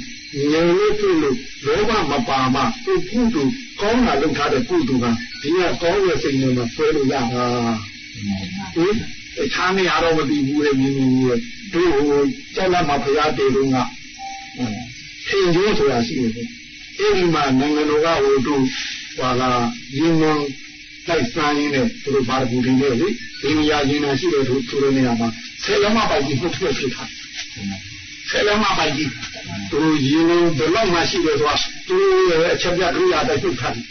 B: ငြိမ်လို့ပြုလို့လောဘမပါမှသူကုသိုလ်ကောင်းတာလုပ်ထားတဲ့ကုသိုလ်ကဒီကကောင်းတဲ့စိတ်နဲ့မဆွဲလို့ရတာဟင်အခြားနေရာတော့မတည်ဘူးလေမြင်မြင်ကြီးတို့ဟိုကျောင်းလာမှာဖရားတေတုံးကဟင်ကျိုးဆိုတာရှိတယ် အဲ့ဒီမှာနိုင်ငံတော်ကဟိုတို့ဟာလာရင်းနှီးလိုက်စားရင်းနဲ့သူတို့ဘာကူတင်နေလေဒီနေရာရင်းနှီးရှိတဲ့သူတို့နေရာမှာဆယ်လမပိုက်ကြီးပုတ်ထွက်ဖြစ်တာဆယ်လမပိုက်ကြီးသူရင်းနှီးဘယ်လောက်မှရှိတယ်ဆိုတာသူရဲ့အချက်ပြဒုရတိုက်ပုတ်ထားတယ်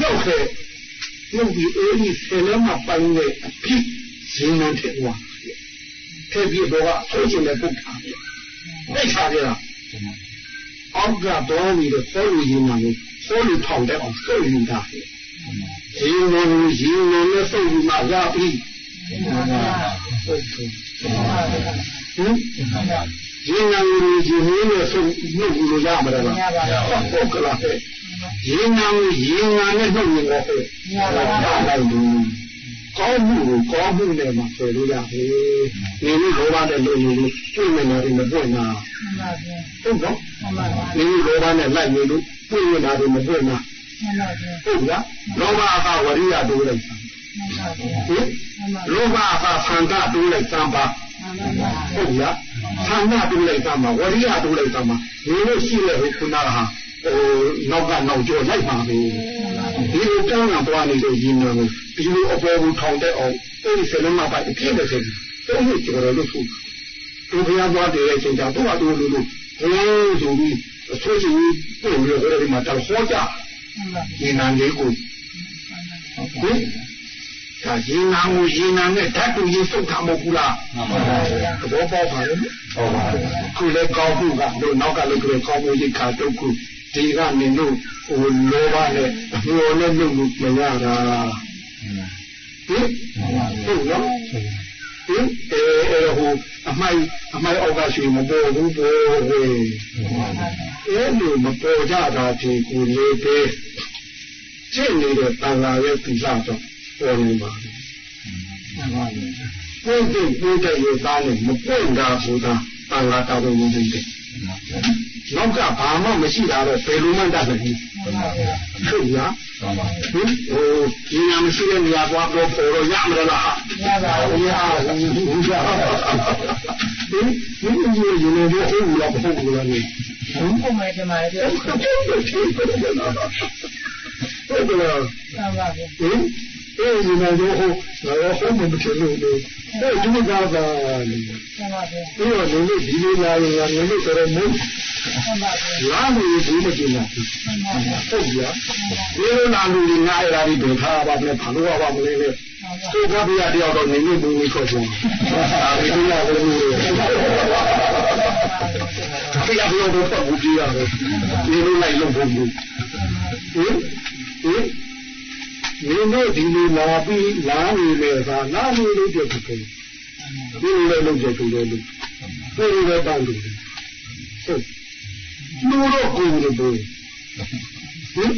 B: နောက်ခဲ့ရုပ်ဒီအေးဒီဆယ်လမပိုက်နဲ့အဖြစ်ရင်းနှီးတဲ့ဟောထည့်ပြီးတော့ဆိုချင်တဲ့ပုတ်ထားတယ်မိတ်ချကြတာ အောက်ကတော့နေတဲ့ခေါ်လူရင်းနှီးကိုခေါ်လူထောင်တဲ့အောင်ဆွဲနေတာရေနေရေနေနဲ့စုပ်ပြီးမှရပြီဟုတ်ကဲ့ဟင်ရေနာကိုရေနေနဲ့စုပ်နှုတ်လို့ရမှာလားဟုတ်ကဲ့လားရေနာကိုရေနာနဲ့နှုတ်ရင်တော့ဟုတ်ရပါတယ်ကောင်းမှုကိုကောင်းမှုနဲ့မှဆွဲလို့ရပြီနေလို့လောဘနဲ့လို့ယူလို့ကျွင့်နေတာတွေမပွင့်တာဟုတ်တော့နေ လို့လောဘနဲ့လိုက်နေလို့ပွင့်နေတာတွေမပွင့်တာဟုတ်လားလောဘကဝရိယတိုးလိုက်ဟင်လောဘကသံဃာတိုးလိုက်သံပါဟုတ်လားသံဃာတိုးလိုက်သံပါဝရိယတိုးလိုက်သံပါဒီလိုရှိတဲ့ခုနကဟာဟိုနောက်ကနောက်ကျော်လိုက်ပါပဲဒီလိုတောင်းတာပွားနေလို့ရင်းနေလို့ဒီလိုအပေါ်ကိုထောင်တဲ့အောင်အဲ့ဒီဆယ်လုံးမှပါအပြည့်နဲ့ဆိုတုံးလို့ကျော်တယ်လို့ဆိုသူဘုရားပွားတဲ့အချိန်ကျတော့သူကတူလို့လို့ ဟိုဆိုပြီးအဆွေးကြီးပို့လို့ဒီမှာတော့ဟောကြရေနံလေးကိုဟင်ဒါရေနံကိုရေနံနဲ့ဓာတ်တူရေစုပ်တာမဟုတ်ဘူးလားသဘောပေါက်ပါလေဟုတ်ပါဘူးခုလည်းကောင်းမှုကတို့နောက်ကလည်းကောင်းမှုရိခါတုတ်ခုဒီကနေလို့ဟိုလောဘနဲ့အမျောနဲ့လုပ်လို့မရတာဟင်ဟုတ်နော် ဟင်အဲဟိုအမိုက်အမိုက်အောက်ကရွှေမပေါ်ဘူးပေါ်ဟဲ့အဲလိုမပေါ်ကြတာဒီကိုလေးပဲကျင့်နေတဲ့တန်ခါရဲ့သီလတော့ပေါ်နေပါဘူးကိုယ်ကျင့်ကိုယ်တဲ့ရသားနဲ့မပွင့်တာဆိုတာတန်ခါတော်ဝင်နေတယ် နောက်ကဘာမှမရှိတာတော့ဘယ်လိုမှတတ်နိုင်ဘူးဟုတ်လားဟင်ဟိုဒီနာမရှိတဲ့နေရာသွားတော့ပေါ်တော့ရမလားဟာရပါဘူးရပါဘူးဟင်ဒီလိုရေနေတော့ဟုတ်ဘူးလားမဟုတ်ဘူးလားလေဟမ်
C: ဟုတ်မယ်ထင်ပါတယ်ပြော
B: ဟုတ်ကဲ့ဟုတ်ကဲ့ဟုတ်ကဲ့ဟုတ်ကဲ့
C: မှန်ပါဗျာ
B: ဟင် အေးဒီမှာတော့ဟိုတော့ဟိုမဖြစ်လို့လေအဲ့ဒီကသာလေ
C: မှန်ပါဗျာ
B: ဒီတော့လူလူဒီလိုလာရင်လည်းလူဆိုတော့မဟုတ်
C: မှန်ပါဗျာ
B: လာလို့ဒီမကျင်တာ
C: မှန်ပါဗျာ
B: ဟုတ်ဗျာဒီလိုလာလူကြီးငါအဲ့ဒါကြီးဒုထားပါမယ်ဘာလို့ရပါမလဲလေ
C: မှန်ပါ
B: သူကပြရတယောက်တော့နေနေဘူးလို့ခေါ်ချင်ဒါဒီလိုရလို့ပြရလို့တော့ပတ်ဘူးပြရတယ်ဒီလိုလိုက်လို့ဘူးဟင်ဟင် ဒီလိုဒီလိုလာပြီးလာနေလေသာလာနေလို့ပြတ်တယ်ဒီလိုလည်းလုပ်ကြတယ်လို့ဒီလိုလည်းတောင်းတယ်ဟုတ်လူတော့ကိုယ်လို့ပြောဟင်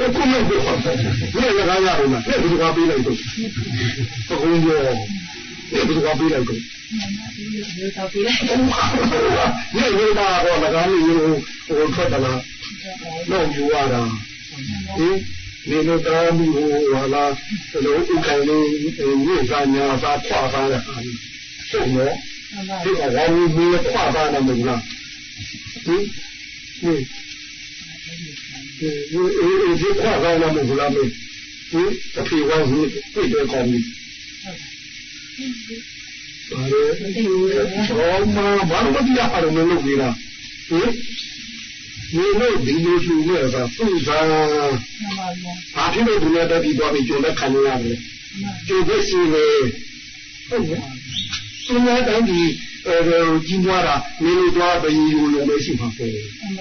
B: အခုမဟုတ်ဘူး။ဒီလည်းကားရအောင်လား။ဒီကပေးလိုက်တော့။အခုရောဒီကပေးလိုက်တော့
C: ဒီတော့ပြလိုက်။
B: ဒီလိုပါတော့ငါမျိုးဟိုထွက်တယ်လား။တော့ယူရတာ။ဒီ ဒီလိုတောင်းပြီးဟိုဟာလားဒီလိုဥက္ကဋ္ဌလေးမြေစာညာစာခွာသားတဲ့အား။ဟုတ်နော်
C: မှန်ပါ။
B: ဒီကဝါဝီမြေခွာသားနေမလား။ဒီဒီဒီဒီခွာသားနေမလားမေ။ဒီအဖေဝါဟိပြည့်တဲ့ကောင်းပြီ။ဘာလဲ
C: ဒီလိုလေ
B: ဘောမဘာလို့တရားအရုံးလုပ်နေတာဟင် ဒီလိုဒီလိုသူနဲ့ကသူ့စား
C: မှန်ပါဗျာ
B: ဘာဖြစ်လို့ဒီလိုတက်ပြီးတော့ပြီးကျုံတဲ့ခံရရတယ်ကျုံတဲ့စီလေဟုတ်ကဲ့သူများတိုင်းဒီအဲကြီးပွားတာမင်းတို့တော့ဘယ်လိုလုပ်လို့ရှိမှာပဲ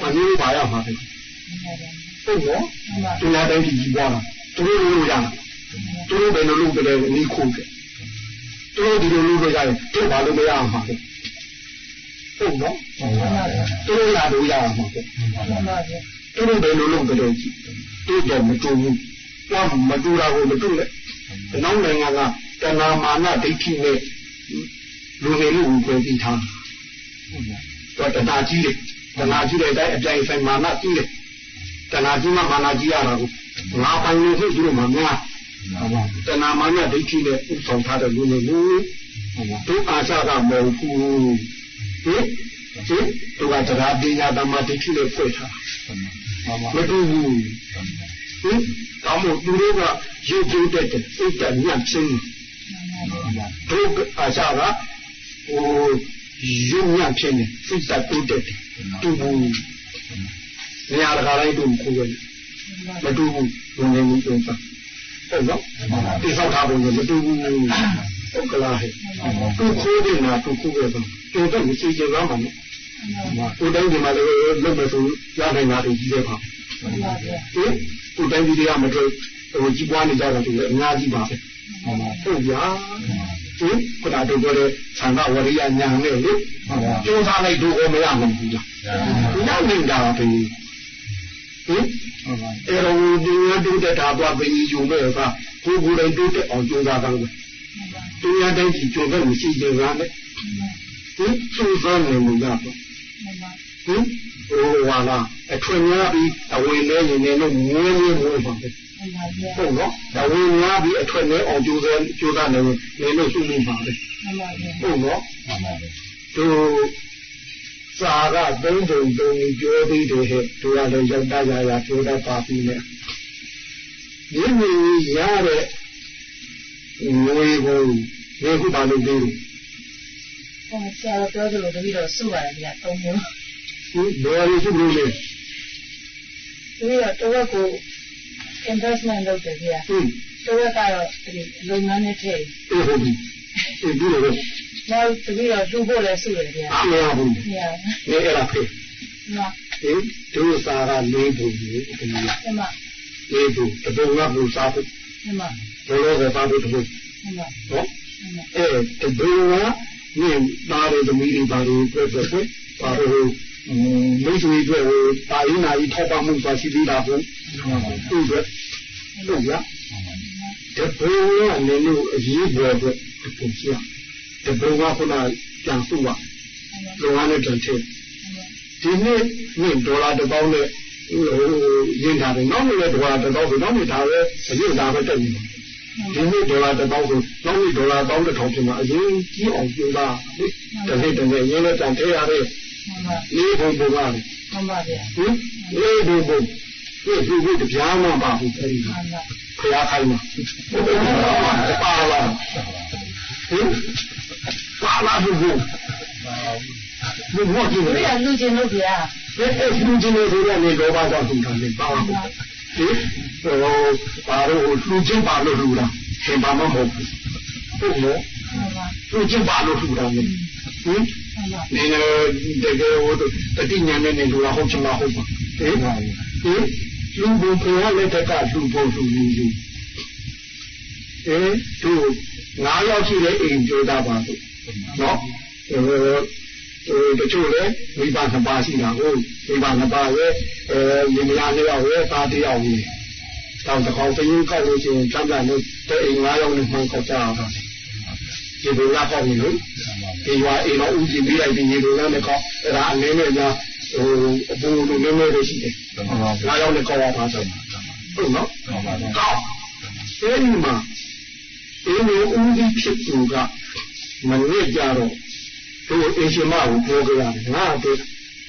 B: မင်းတို့ပါရမှာပဲဟုတ်နော်သူများတိုင်းကြီးပွားတာသူတို့လိုရသူတို့ဘယ်လိုလုပ်ကြလဲနီးခုတယ်သူတို့ဒီလိုလုပ်လို့ရတယ်သူဘာလို့မရမှာလဲ ဟုတ်နော်
C: မှန်ပါဗျာ
B: သူတို့လာလို့ရမှာပေါ့
C: မှန်ပါဗျာ
B: သူတို့ဘယ်လိုလုပ်ကြလဲကြည့်သူတော့မတူဘူးတော့မတူတာကိုမတူနဲ့နောက်နိုင်ငံကတဏမာနဒိဋ္ဌိနဲ့လူတွေလူကိုပြင်ထားတော့တဏှာကြီးတယ်တဏှာကြီးတဲ့အတိုင်းအပြိုင်ဆိုင်မာနကြီးတယ်တဏှာကြီးမှမာနကြီးရတာကိုငါပိုင်လို့ဖြစ်သူတို့မှများတဏှာမာနဒိဋ္ဌိနဲ့ဥဆောင်ထားတဲ့လူတွေလူတို့အာရှကမဟုတ်ဘူး ဟင်ဒီသူကတရားပညာဓမ္မဒိဋ္ဌိနဲ့ဖွဲ့ထားမတူဘူးဟင်ကောင်းမို့သူတို့ကရုပ်ကျိုးတဲ့စိတ်တညံ့ချင်းတို့အာရှကဟိုရုပ်ညံ့ချင်းစိတ်တတိုးတဲ့တူဘူးနေရာတကာတိုင်းတူကိုယ်မတူဘူးဝင်နေမှုတုံးစားဟုတ်နော်ဒီဆောက်ထားပုံကမတူဘူးဟုတ်ကလားဟဲ့သူခိုးတယ်နာသူခိုးတယ်ဆို တူတော့မရှိကြပါဘူးသူတိုင်းဒီမှာလည်းလုပ်မယ်ဆိုရနိုင်တာတူကြီးတယ်ပါ
C: မှန်ပါဗျာ
B: ဟင်သူတိုင်းပြည်တွေကမတွေ့ဟိုကြီးပွားနေကြတာတူလည်းအများကြီးပါပဲဟုတ်ဗျာဟင်ခုနတို့ပြောတဲ့သံဃဝရိယညာနဲ့လေကျိုးစားလိုက်တို့ဟောမရမှန်းဘူးလားနောက်နေတာပဲဟင်အဲ့တော့ဒီရတုတဲ့တာသွားပင်ကြီးယူမဲ့ကကိုကိုယ်တိုင်တိုးတက်အောင်ကြိုးစားတာပဲသူရတဲ့ကြီးကြိုးပဲမရှိကြပါနဲ့ ဟင်သူ့စားနေလို့ရတော့
C: မှန်ပါ
B: ဟင်ဟိုဟာလားအထွင်များပြီးအဝေလဲရင်လည်းမွေးမွေးမွေးပါပဲ
C: မှန်ပါဗျာ
B: ဟုတ်နော်အဝေများပြီးအထွင်နဲ့အောင်ကြိုးစားကြိုးစားနေနေလို့စုမှုပါပဲ
C: မှန်ပါဗျာ
B: ဟုတ်နော်
C: မှန်ပါဗျာ
B: သူစာကသုံးပုံသုံးပြောပြီးတယ်ဟဲ့သူကလည်းရောက်တာရရပြောတတ်ပါပြီနဲ့ဒီမျိုးရတဲ့ငွေကိုဒီခုပါလို့ပြီး
C: ဟော ဆရာတော်ပြောသလိုတပည့်တော်စုပါတယ်ဗျာ၃မျိုး
B: ဒီဘယ်လိုစုလို့လဲ
C: တပည့်တော်တစ်ဝက်ကို investment လုပ်တယ်ဗျာ
B: ဟင်
C: တစ်ဝက်ကတော့ဒီလုပ်ငန်းနဲ့ထည့်
B: အေးဟုတ်ပြီဒီလိုပဲ
C: နောက်တပည့်တော်လူဖို့လည်းစုတယ်ဗျာ
B: အမေဟုတ်
C: ဗျာ
B: နေအဲ့ဒါဖေး
C: မှန်
B: ဟင်ဒုစာကလေးပုံကြီးဒီလို
C: မှန်ပါ
B: လေးပုံတပုံကဘူစားဖို့
C: မှန်ပါ
B: ဘယ်လိုပဲစားဖို့တပုံ
C: မှန်ပါ
B: နော်
C: မှန်ပါ
B: အဲတပုံက နင်းသားရသမီးတွေပါလို့ပြည့်ပြည့်ပြည့်ပါလို့မိတ်ဆွေတွေဟိုတာရင်းနာကြီးထောက်ပံ့မှုပါရှိသေးတာဟုတ်သူ့အတွက်ဟုတ်ရတပုံကလည်းလို့အရေးပေါ်အတွက်တပုံရှိရတပုံကခုနပြန်စုပါလောကနဲ့တန်တဲ့ဒီနေ့နင်းဒေါ်လာတစ်ပေါင်းနဲ့ဟိုရင်းထားတယ်နောက်နေ့ဒေါ်လာတစ်ပေါင်းဆိုနောက်နေ့ဒါပဲအရေးဒါပဲတက်နေတယ် ဒီနေ့ဒေါ်လာ1000ဆိုနောက်နေ့ဒေါ်လာ1000ဖြစ်မှာအရင်ကြီးအောင်ပြောတာဒီနေ့တနေ့ရင်းနဲ့တန်ထည့်ရတဲ့
C: ဟုတ်ပါ
B: လေးဘုံဘုံကလေ
C: ဟုတ်ပါဗျာ
B: ဟင်လေးဘုံဘုံဒီဒီဒီတရားမှပါဘူးအဲဒီ
C: ဟုတ်ပါ
B: ခရခိုင်းမှာပါလာဟင်ပါလာဘူးဘူးဘူးဘာကြည့်
C: ဘု
B: လဲ
C: ရားလူချင်းလို့ဗျာ
B: အဲအဲလူချင်းတွေဆိုရနေတော့ဘာကြောင့်သူခံနေပါဘူး ဟင်ဟိုပါတော့လူချင်းပါလို့လူတာရှင်ပါမဟုတ်ဘူးဟုတ်နော်
C: ဟုတ်ပါ
B: လူချင်းပါလို့လူတာလေဟင်
C: ဟုတ်ပါ
B: နေတကယ်ဟိုတတိညာနဲ့နေလူတာဟုတ်ချင်လားဟုတ်ပါဟင်ဟင်လူဘုံဖေရလက်ထက်ကလူဘုံလူလူလူအဲသူငါးယောက်ရှိတဲ့အိမ်ကြိုးသားပါလို့နော်ဟို တချို့လေမိဘနှစ်ပါးရှိတာကိုမိဘနှစ်ပါးရဲ့အဲမိမယာနှစ်ယောက်ရဲ့သားတစ်ယောက်ရဲ့တောင်တစ်ခေါက်ပြင်းကောက်လို့ရှိရင်တမ်းတမ်းလို့တဲ့အိမ်ငါးယောက်နဲ့မှန်ကောက်ကြတာဒီလိုလားပေါ့လေဒီရွာအိမ်တော်ဦးစီးပြီးလိုက်ပြီးဒီလိုလားနဲ့ကောက်အဲ့ဒါအနေနဲ့ညာဟိုအပူလိုနည်းနည်းလေးရှိတယ်ငါးယောက်နဲ့ကောက်ရပါဆိုဟုတ်နော်ကောက်အဲ့ဒီမှာအိမ်တော်ဦးစီးဖြစ်သူကမနစ်ကြတော့ သူအရှင်မကိုပြောကြရတယ်ငါတို့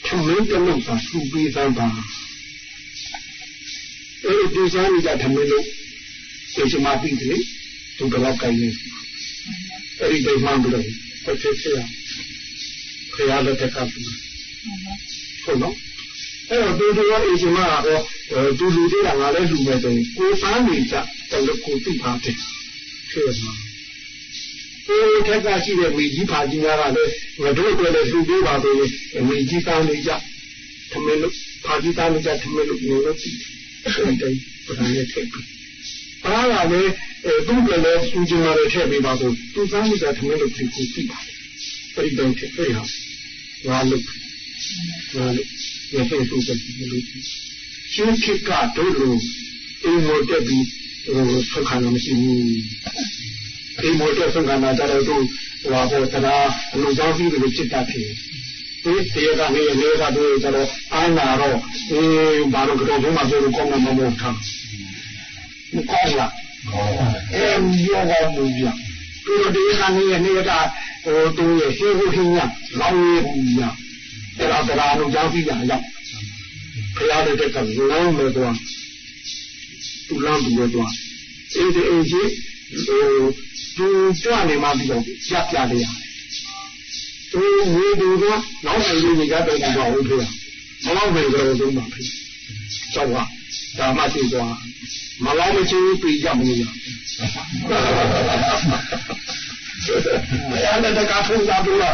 B: ထမင်းတလုံးသာသူပြီးသမ်းပါအဲ့ဒီစားနေကြထမင်းလို့အရှင်မပြီးတယ်သူကတော့ကြိုင်နေအဲ့ဒီဒိမှန်လို့ပတ်သက်ရခရလက်တကပ်ဟုတ်နော်အဲ့တော့သူတို့အရှင်မကတော့သူလူသေးတာငါလည်းလူပဲဆိုရင်ကိုစားနေကြတယ်လို့ကိုသိပါတယ်ဖြစ်မှာ ကိုထက်ကရှိတဲ့မိကြီးဖာကြီးများကလည်းငါတို့အတွက်လည်းလှူပေးပါဆိုရင်မိကြီးကောင်းနေကြထမင်းလို့ဖာကြီးကောင်းနေကြထမင်းလို့နေလို့ပြီးတယ်တိုင်ပဒံနဲ့ထည့်ပြီးအားလာလေသူ့ကလည်းစူးကျင်လာတဲ့ထည့်ပေးပါဆိုသူစားနေကြထမင်းလို့ပြီးကိုပြီးပါတယ်ပြိတ္တထည့်ပေးဟာငါလို့ငါလို့ရဟန်းသူ့ကပြီးလို့ရှင်းခေတ်ကတို့လိုအိမ်မတက်ပြီးဟိုဆက်ခံမရှိဘူး အိမ်မတက်ဆက်ခံတာကြတော့သူဟိုဘောတရားအလုံးစုံပြီးလို့จิตတတ်တယ်ဒီတေကနေလေကတော့ကျတော့အာနာတော့အေးဘာလို့ကတော့ဘုမပြောလို့ကောင်းမှာမဟုတ်တာမကောင်းလားအဲမျိုးကောင်းမှုပြသူတို့ဒီကနေနေတာဟိုသူရဲ့ရှေးခုခင်းရလောင်းရဘူးရအဲ့ဒါတရားလုံးကြောင်းပြီးရအောင်ဖရာတဲ့ကလောင်းမယ်တော့သူလောင်းပြီးတော့အေးဒီအေးကြီးဟို သူကြွနေမှပြီးတော့ရပ်ပြတယ်သူဝေဒီကနောက်ဆိုင်လေးကြီးကတော့မပေါ့ဘူးဖေမလောက်ပဲကြတော့သုံးပါဖေကျောက်ကဒါမှသိသွားမလောက်မချင်ပြီးကြမလို့ရ အဲ့ဒါတကဖုန်းသာပြောတာ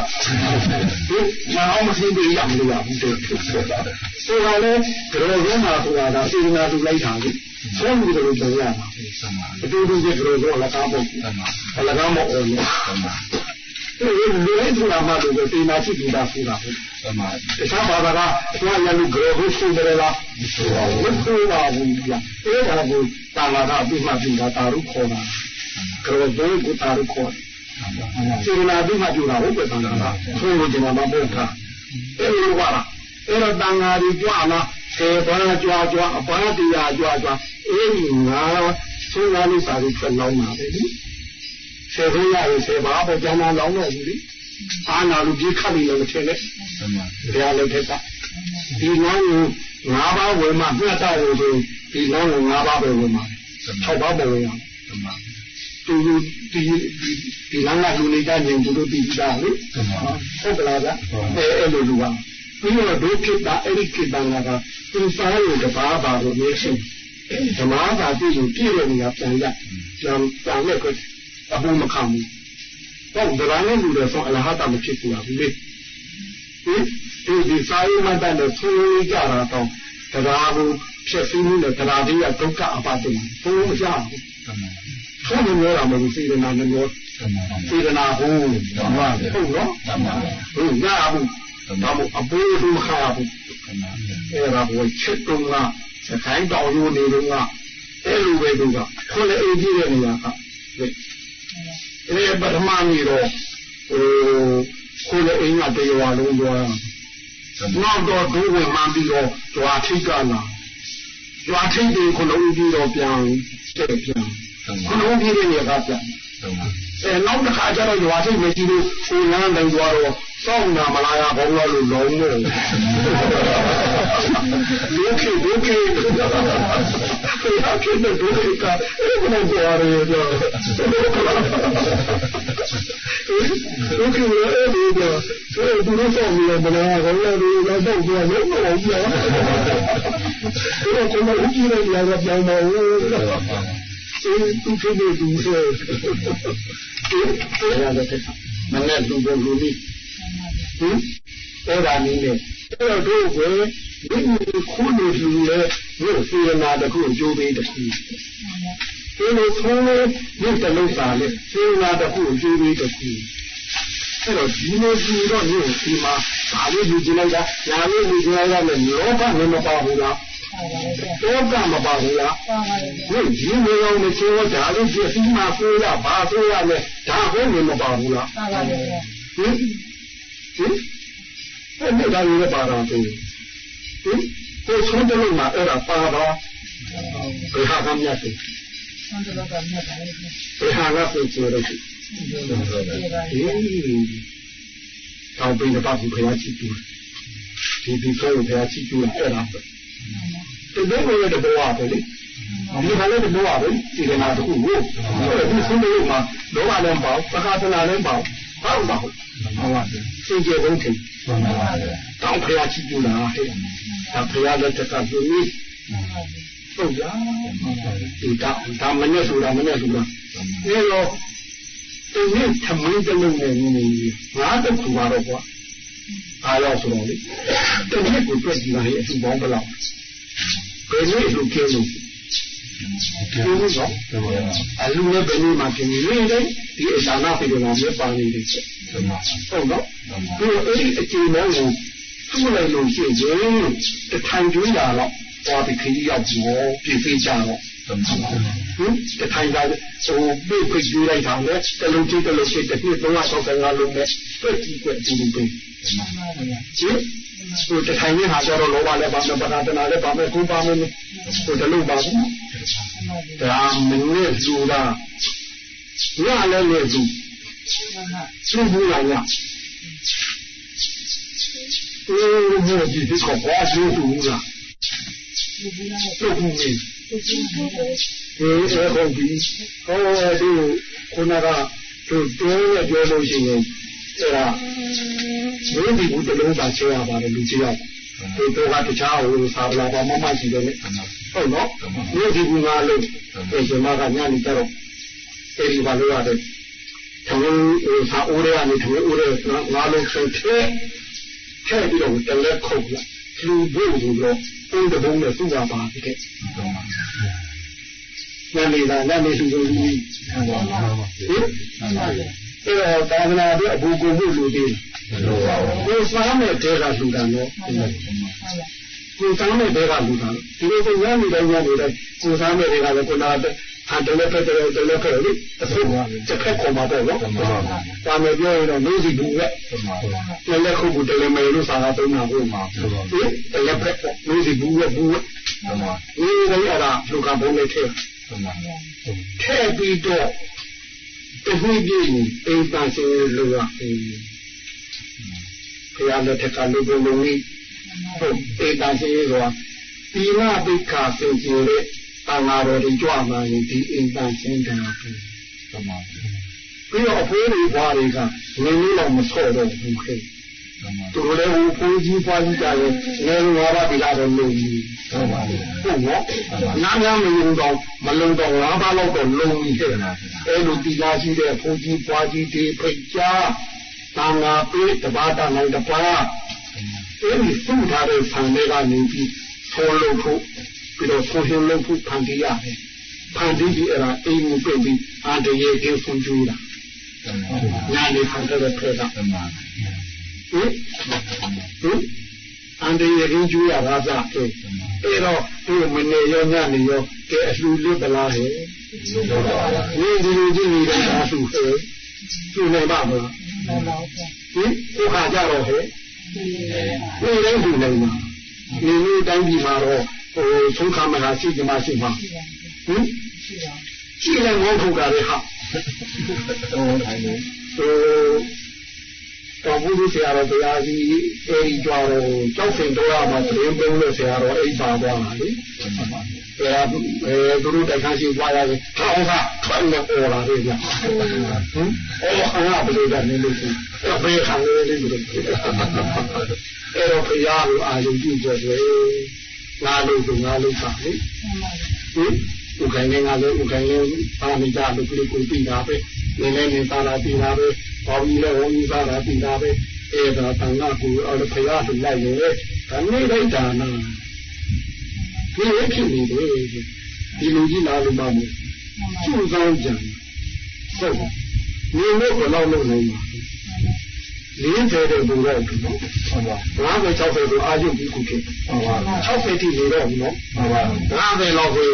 B: ဒီမအောင်မသိပြီးရမလို့ရဘူးတဲ့ဆိုတော့လေကြောရုံးမှာဆိုတာဒါစေနာသူလိုက်တာလေဆုံးပြီးတော့ပြောရတာအတူတူကျကြောရုံးလက်ကားပေါ့လက်ကားမအောင်လို့ဒီလိုလေးဆိုတာမှတော့ဒီနာရှိတာဆိုတာဟုတ်တခြားဘာသာကအသွားရလို့ကြောဟုတ်ရှိတယ်လားမဆိုပါဘူးမဆိုပါဘူးပြအဲ့ဒါကိုတာလာကအပြစ်မှပြတာတာရုခေါ်တာကြောဘိုးကိုတာရုခေါ် စေနာပြမှပြတာဟုတ်ပဲတန်တာဆိုလို့ဒီမှာမဟုတ်တာအဲ့လိုကလားအဲ့တော့တန်ဃာကြီးကြွလာဆယ်ပါးကြွကြွအပန်းတရားကြွကြွအေးငါသုံးလာလို့စာရီထွက်လောင်းတာပဲဆယ်ခွင့်ရရင်ဆယ်ပါးပဲကျန်တာလောင်းတော့ဘူးလေအာနာလူကြီးခတ်ပြီးလည်းမထင်နဲ့ဘုရားလည်းထက်ကဒီနောင်းကိုငါးပါးဝယ်မှပြတ်တာလို့ဆိုဒီနောင်းကိုငါးပါးပဲဝယ်မှာ၆ပါးပဲဝယ်ရအော င်သူဒီဒီလမ်းကလူနေကြရင်သူတို့ပြီးတာလေဟုတ်ကလားဗျအဲအဲ့လိုလူကပြီးတော့ဒုခိတာအဲ့ဒီခိတာကသူစားရတပါးပါလို့မျိုးရှိဓမ္မသာပြည့်ရင်ပြည့်တဲ့နေရာပြန်ရပြန်ပြန်မဲ့ကိုအဘုံမခံဘူးတော့ဒရာနဲ့လူတွေဆိုအလဟတာမဖြစ်ဘူးလားဘူးလေဟင်ဒီဒီစာရေးမှတ်တဲ့ဆွေးကြတာတော့တရားကိုဖြစ်စည်းမှုနဲ့တရားတွေဒုက္ခအပါတိဘုံမရဘူး ဘုံမပြောတာမဟုတ်စေတနာမပြောစေတနာဟုတ်ဟုတ်နော်ဟုတ်ရဘူးဒါမို့အပိုးတို့မခါဘူးအဲ့ဒါကိုချက်တုံးကစကိုင်းတောင်ရိုးနေတော့ကအဲ့လိုပဲသူကခွန်လေအေးကြီးတဲ့နေရာကအဲ့ပထမနေ့တော့ဟိုခွန်လေအိမ်ကတရားလုံးသွားနောက်တော့ဒုဝင်မှပြီးတော့ကြွားထိတ်ကလာကြွားထိတ်တွေခွန်လေဦးကြီးတော့ပြန်တဲ့ပြန် ဘလုံးပြည့်တဲ့နေရာကပြန်အဲနောက်တစ်ခါကျတော့ရွာစိတ်မရှိလို့ဟိုလမ်းတိုင်းသွားတော့စောင့်နာမလာရဘောလို့လုံးလို့ဒုက္ခဒုက္ခဖာကိတဲ့ဒုက္ခကဘယ်လိုပြောရလဲကြောဒုက္ခရအဲ့ဒီတော့ဆိုတော့သူတို့ဆောင်နေတယ်မလားဘောလို့လည်းတော့ပြောလို့မဟုတ်ဘူး။ဒီတော့ကိုယ်ကဥကြည့်ရတဲ့ကြောင်ပါဦး။ အေးသူဖြစ်နေသူဆိုအေးရတယ်မနဲ့လူပေါ်လူလေးဟင်အဲ့ဒါနည်းနဲ့အဲ့တော့တို့ကဒီခုနေလူရဲ့ရုပ်စေနာတခုကြိုးပေးတခုဒီလိုသုံးလို့ရုပ်တလုံးစာနဲ့စေနာတခုကြိုးပေးတခုအဲ့တော့ဒီလိုကြည့်တော့ရုပ်ဒီမှာဒါလေးလူကြည့်လိုက်တာညာလေးလူကြည့်လိုက်တာလည်းလောဘနဲ့မပါဘူးလား တောကမပါဘူးလားဟုတ်ဒီလိုအောင်နေဆိုတော့ဒါလေးပြည့်စုံမှာဆိုရဘာဆိုရလဲဒါဟုတ်နေမပါဘူးလားဟင်ဟင်အဲ့ဒီဒါလေးပါတော့ဆိုဟင်ကိုဆုံးတယ်လို့မှာအဲ့ဒါပါပါဘယ်ဟာကမြတ်တယ်
C: ဆုံးတယ်လို့ကမြတ်တယ်
B: ဘယ်ဟာကဆိုကြတယ်ဟင်တောင်းပြီးတော့ဘုရားချစ်သူဒီဒီဆိုဘုရားချစ်သူအဲ့ဒါ တကယ်ကိုလည်းတဘောပဲလေဒီခါလည်းတဘောပဲဒီကနာတခုကိုဒီဆုံးလို့မှာလောဘလည်းပေါ့သက္ကသနာလည်းပေါ့ဟုတ်ပါဘူးဟုတ်ပါဘူးစင်ကြယ်ဆုံးထင်တောင်းဖရာချီးကျူးတာဟဲ့ဒါဖရာလက်ထက်ကပြုပြီးဟုတ်လားဒီတာဒါမနဲ့ဆိုတာမနဲ့ဆိုတာအဲတော့ဒီနေ့သမင်းတလုံးနဲ့နေနေငါတော့သူပါတော့ကွာအားရဆိုတော့လေတကယ်ကိုတွေ့ကြည့်လာရဲ့အထူးပေါင်းဘယ်လောက် ဘယ်လိုလုပ်ကြလို့ကျိုးတော့အလူနဲ့ဘယ်လိုမှပြင်နေလဲဒီအစာနာပြေလာမြေပါနေတယ်ဟုတ်တော့ဒီအဲ့ဒီအခြေအနေကိုသူ့လိုက်လို့ရှိရင်တထိုင်ကျွေးတာတော့သွားပြီးခရီးရောက်ပြီးပြည်ပေးကြတော့ဟင်တထိုင်ကဟိုပြေးပြေးကျွေးလိုက်တာလေတလုံးချင်းတလုံးချင်းတစ်နှစ်365လုံးနဲ့တွေ့ကြည့်ကြည့်ပြီးပြီးကျင်း ဟိုတထိုင်နဲ့ဟာကြတော့လောဘလည်းပါမယ်ပဒါတနာလည်းပါမယ်ကိုပါမယ်ဟိုတလို့ပါဘူးဒါမင်းနဲ့ဇူတာညလည်းလည်းဇူဇူဘူးလားညအေးဘုရားဒီကောဘာဇူတူလားဇူဘူးလေအေးဟုတ်ပြီဟောဒီခုနကတို့တိုးရပြောလို့ရှိရင် အဲ့ဒါဘုရားဒီဘုတလုံးပါချေရပါတယ်လူကြီးရောက်ဒီတော့ကတခြားဟိုသာဗလာပါမမရှိတယ်လေဟုတ်နော်ဘုရားဒီဘုရားလို့ဒီဇမကညနေကြတော့အဲ့ဒီဘာလို့ရတဲ့ထဝဟိုသာအိုးရကနေထဝအိုးရငါလုံးဆုံးထဲထဲပြီးတော့တလက်ခုတ်လာလူဘုရားဆိုတော့ပုံတပုံနဲ့သူ့ကပါပြီတဲ့ညနေကညနေစုစုကြီးဟုတ်ပါဘူးဟင် အဲ့တော့သာသနာ့အတွက်အဘူကိုမှုလူသေးကိုစားမဲ့တဲကလူတာနော်ကိုစားမဲ့တဲကလူတာဒီလိုဆိုညနေတိုင်းညနေတိုင်းကိုစားမဲ့တွေကလည်းကိုနာဟာတလည်းဖက်တယ်တလည်းဖက်လေတစ်ဖက်တစ်ဖက်ခေါ်မှာပေါ့နော်ဒါမဲ့ပြောရင်တော့လို့စီဘူးကတလည်းခုဘူးတလည်းမယ်လို့စားတာသုံးတာဟုတ်မှာဒီတလည်းဖက်လို့စီဘူးကဘူးဒီလိုရတာလူကဘုံနဲ့ထဲထဲပြီးတော့ တခုပြည့်ကိုအိမ်ပါစေလို့ရအေးဘုရားလက်ထက်ကလူပုံလုံးကြီးဟုတ်အိမ်ပါစေတော့ဒီနာပိခါစင်ကြယ်တဲ့အာငါတော်တွေကြွမှရင်ဒီအိမ်ပါစင်တာပဲသမာဓိပြီးတော့အဖိုးတွေဘွားတွေကငင်းလေးတော့မဆော့တော့ဘူးခေ သူတို့လည်းဟိုကိုကြီးပွားကြီးကြတယ်ငယ်ငါးပါးဒီလာတော့လုံကြီးဟုတ်ပါဘူးဟုတ်နော်နားများမလုံတော့မလုံတော့ငါးပါးလောက်တော့လုံကြီးခဲ့တယ်အဲလိုဒီလာရှိတဲ့ကိုကြီးပွားကြီးဒီဖိတ်ကြားသံဃာပေးတပါးတနိုင်တပါးအဲဒီစုထားတဲ့ဆံတွေကနေပြီးဆောလို့ဖို့ပြီးတော့ဆိုရှင်လို့ဖို့ဖန်တီးရတယ်ဖန်တီးပြီးအဲ့ဒါအိမ်ကိုပြင်ပြီးအာတရေကင်းဖွင့်ကြည့်တာညာနေဖန်တဲ့ဖက်က ဟင်ဟင်အန်ဒီရင်ကျူရတာစားအဲ့အဲ့တော့ဒီမနေရောညနေရောကဲအလှူလွတ်သလားဟဲ့ဒီဒီလိုကြည့်နေတာအလှူဟဲ့သူ့နေပါမလားဟင်ကိုခါကြတော့ဟဲ့ဒီလည်းသူနေမှာဒီလိုတိုင်းပြည်မှာတော့ဟိုသုံးခါမဟာရှိကြမှာရှိမှာဟင်ရှိလည်းငေါထုတ်တာလေဟာဟိုတိုင်းလေဟို တော်ဘူးလေးဆရာတော်ဘုရားကြီးအဲဒီကြွားတော့ကြောက်စင်တော်ရမှာသတင်းပေးလို့ဆရာတော်အိပ်ပါသွားတာလေအဲအဲသူတို့တိုက်ခန်းရှိသွားရတယ်ထောင်းစားထွက်နေပေါ်လာတယ်ဗျဟင်အော်အားဘယ်လိုလဲနေလို့ရှိဘယ်ခံလဲလေးလို့အဲ့တော့ဘုရားကိုအာရုံပြုကြတယ်ငါလို့ဆိုငါလို့ပါလေဟင် ဥက္ကိုင်းနေငါလို့ဥက္ကိုင်းနေပါမိတာလို့ပြကိုပြီးတာပဲနေနေနေပါလာပြီးတာပဲဘောင်းကြီးလည်းဝန်းကြီးပါလာပြီးတာပဲအဲ့ဒါတန်ခါကိုအဲ့လိုဘုရားကိုလိုက်ရဲဒါနေလိုက်တာနာဒီရဖြစ်နေတယ်ဒီလူကြီးလာလို့ပါမို့ကျူကောင်းကြံဟုတ်နေလို့ဘယ်လောက်လုပ်နိုင်မှာ40တဲ့ဘူတော့ဘူးနော်ဟုတ်ပါ50 60ဆိုအာရုံပြီးခုဖြစ်ဟုတ်ပါ60တိနေတော့ဘူးနော်ဟုတ်ပါ50လောက်ဆို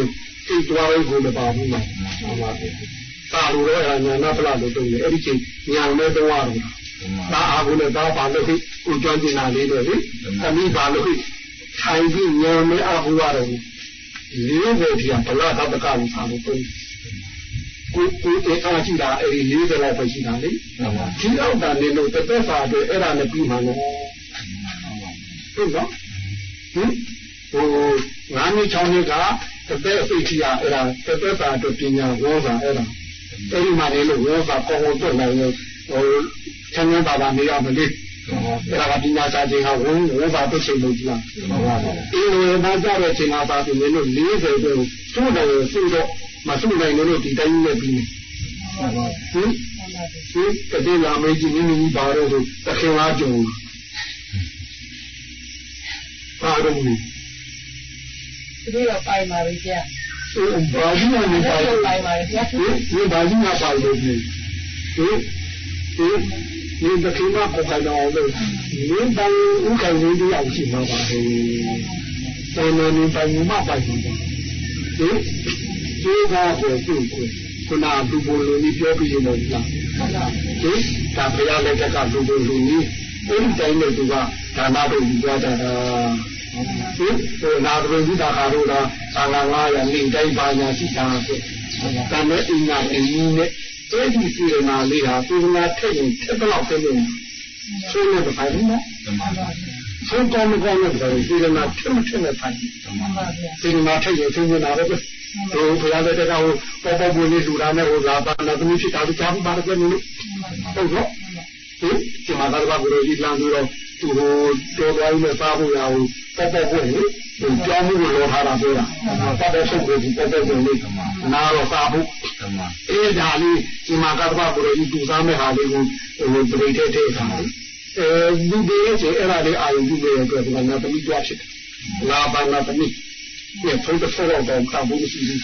B: စိတ်သွားရေးကိုမပါဘူးနော်ဟုတ်ပါသာလို့တော့ညာနာပလာလို့တုံးတယ်အဲ့ဒီချိန်ညာမဲတော့ရတော့ဒါအားကိုလည်းဒါပါလို့ခိကိုကြွကျင်လာလေးတယ်လေသမီးပါလို့ခိထိုင်ပြီးညာမဲအားကိုရတော့40တိကဗလာသတ္တကလို့သာလို့တုံးကိုကိုတေအားရှိတာအဲ့ဒီ40လောက်ပဲရှိတာလေဒီအောက်တာနေလို့တသက်စာအတွက်အဲ့ဒါနဲ့ပြီးမှလို့ဟုတ်နော်ဟင်ဟိုငါးနှစ်6နှစ်က တသက်အသိချာအဲ့ဒါတသက်စာအတွက်ပညာဝေါ်စာအဲ့ဒါအဲ့ဒီမှာနေလို့ဝေါ်စာကောင်းကောင်းတွေ့နိုင်လို့ဟိုချမ်းသာပါပါနေရမလို့အဲ့ဒါကပညာစာချင်းကဝန်းဝေါ်စာသိချိန်လို့ကြည့်လားအေးလိုမှကြတဲ့ချိန်ကပါပြီနေလို့40ကျော်သူ့တယ်သူ့တော့မဆုနိုင်လို့ဒီတိုင်းနဲ့ပြီးဟင်ဟင်တတိလာမေးကြည့်မိမိပါတော့ဆိုတခင်လားကြုံပါတော့ဘူး
C: ဒီတော့ပိုင်ပါပြီကြာ
B: ဘာကြီးမှမပါဘူး
C: ပိုင်ပါပြီကြာ
B: ဟင်ဒီဘာကြီးမှပါလို့ဒီဟင်ဟင်ဒီတခင်မပေါ်ခိုင်းတော့လို့ဒီဘန်ဥက္ကဋ္ဌလေးတယောက်ရှိမှာပါဟဲ့ဆယ်နေနေပိုင်မှပိုင်ပါဟင်ဒီကားကိုသူ့ကိုခုနလူဘလူကြီးပြောပြီးလို့လားဟုတ်ပါဘူးဒီဒါဘုရားလက်ကလူဘလူကြီးအဲ့ဒီတိုင်းနဲ့သူကဒါနတို့ယူသွားတာ ဒီဟိုနာဘလူကြီးတာခါတို့ကသာလာ900နေတိုင်းပါညာရှိတာဆိုဒါနဲ့အင်းညာအင်းကြီးနဲ့အဲ့ဒီစီရနာလေးဟာသူကထည့်ရင်ထက်တော့တယ်လို့ဆိုလို့ပါတယ်နော်ဆုံးကောင်းမကောင်းလို့ဆိုရင်စီရနာထက်မထက်နဲ့ဖိုင်စီရနာထည့်ရင်စဉ်းစားတာပဲဟိုဘုရားတဲ့ကဟိုပေါ်ပေါ်ဘူးလေးလူသားနဲ့ဟိုလာပါနာသမီးဖြစ်တာတို့ကြားပြီးပါတယ်လို့ဟုတ်တော့ဟင်ဒီမှာကတော့ဘုရားကြီးလမ်း ပြီးတော့သူဟိုတော်တော်နဲ့စားဖို့ရအောင်ပေါ်ပေါ်ဘူးလေဒီကြောင်းမှုကိုလောထားတာပြောတာပေါ်ပေါ်ဆုံးကိုပေါ်ပေါ်ဘူးလေနာတော့စားဖို့အေးဒါလေးဒီမှာကတော့ဘုရားကြီးသူစားမဲ့ဟာလေးကိုဟိုပြိတဲ့တဲ့ခါအဲလူတွေရဲ့အဲ့ဒါလေးအာရုံပြုတဲ့အတွက်ဒီမှာသမီးကြွားဖြစ်တယ်လာပါနာသမီးပြဖုန်းတစ်ဖက်တော့တော့ကဘူးရှိဘူး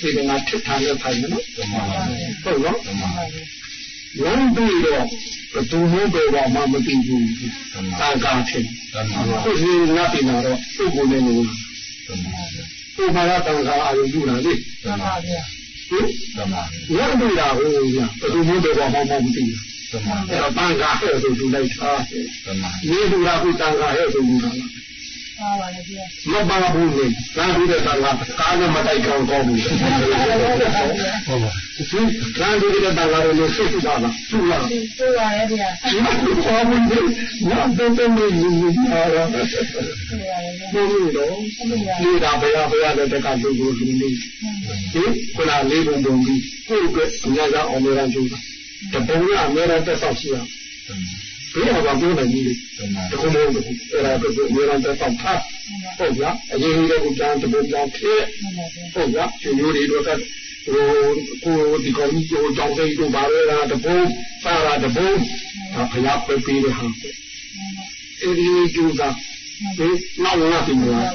B: ဒီကနေ့ထစ်ထားလို့ထိုင်နော်ဟုတ်နော် ဝမ်းပြီးတော့ဘသူမျိုးပဲတော့မှမသိဘူးသာကာဖြစ်ခုဒီငါပြင်တော့ပုဂ္ဂိုလ်နဲ့လို့ပုမာရတန်ခါအာရုံပြုတာလေ
C: မှန်ပါဗျာ
B: ဟင်ဝမ်းပြီးတာဟိုဗျာဘသူမျိုးပဲတော့မှမသိဘူးအဲ့တော့တန်ခါဟဲ့ဆိုသူလိုက်သားမြေလူရာခုတန်ခါဟဲ့ဆိုယူ တာ
C: ပါပါလေဗျာ
B: မပါဘူးလေကားပြီးတဲ့ကလာကားနဲ့မတိုက်ကောင်းကောင်းဘူးဟုတ်ပါဒီကားပြီးတဲ့ကလာလို့စိတ်ဆူပါလားဆူလား
C: ဆူပါရဲ့ဗျာ
B: ဒီမှာဘာဘူးလဲနောက်တော့တော့မင်းကြီးကြီးအားရဘုရားတော့ဒီတာဘယ်ရဘယ်ရတဲ့ကလူကိုလူလေးဒီခုနလေးပုံပုံပြီးကိုယ့်ကအများကြီးအောင်ရမ်းကြိုးတာတပုံကအများနဲ့တက်ဆောက်ရှိရ ဘယ်မှာပြောနိုင်ကြီးလဲတခုလုံးတခုအဲ့ဒါကိုအများနဲ့တောက်ထားဟုတ်ဗျာအရင်ကကိုကြောင်းတပုံကြောင်းဖြစ်ဟုတ်ဗျာရှင်မျိုးတွေတော့ကဟိုကိုဒီကောင်ကြီးကိုကြောင်းစိတ်တို့ပါရဲတာတပုံစားတာတပုံဒါဖျားပဲပြီးတဲ့ဟာအဲ့ဒီကျူတာဒီနောက်လာပြီမလား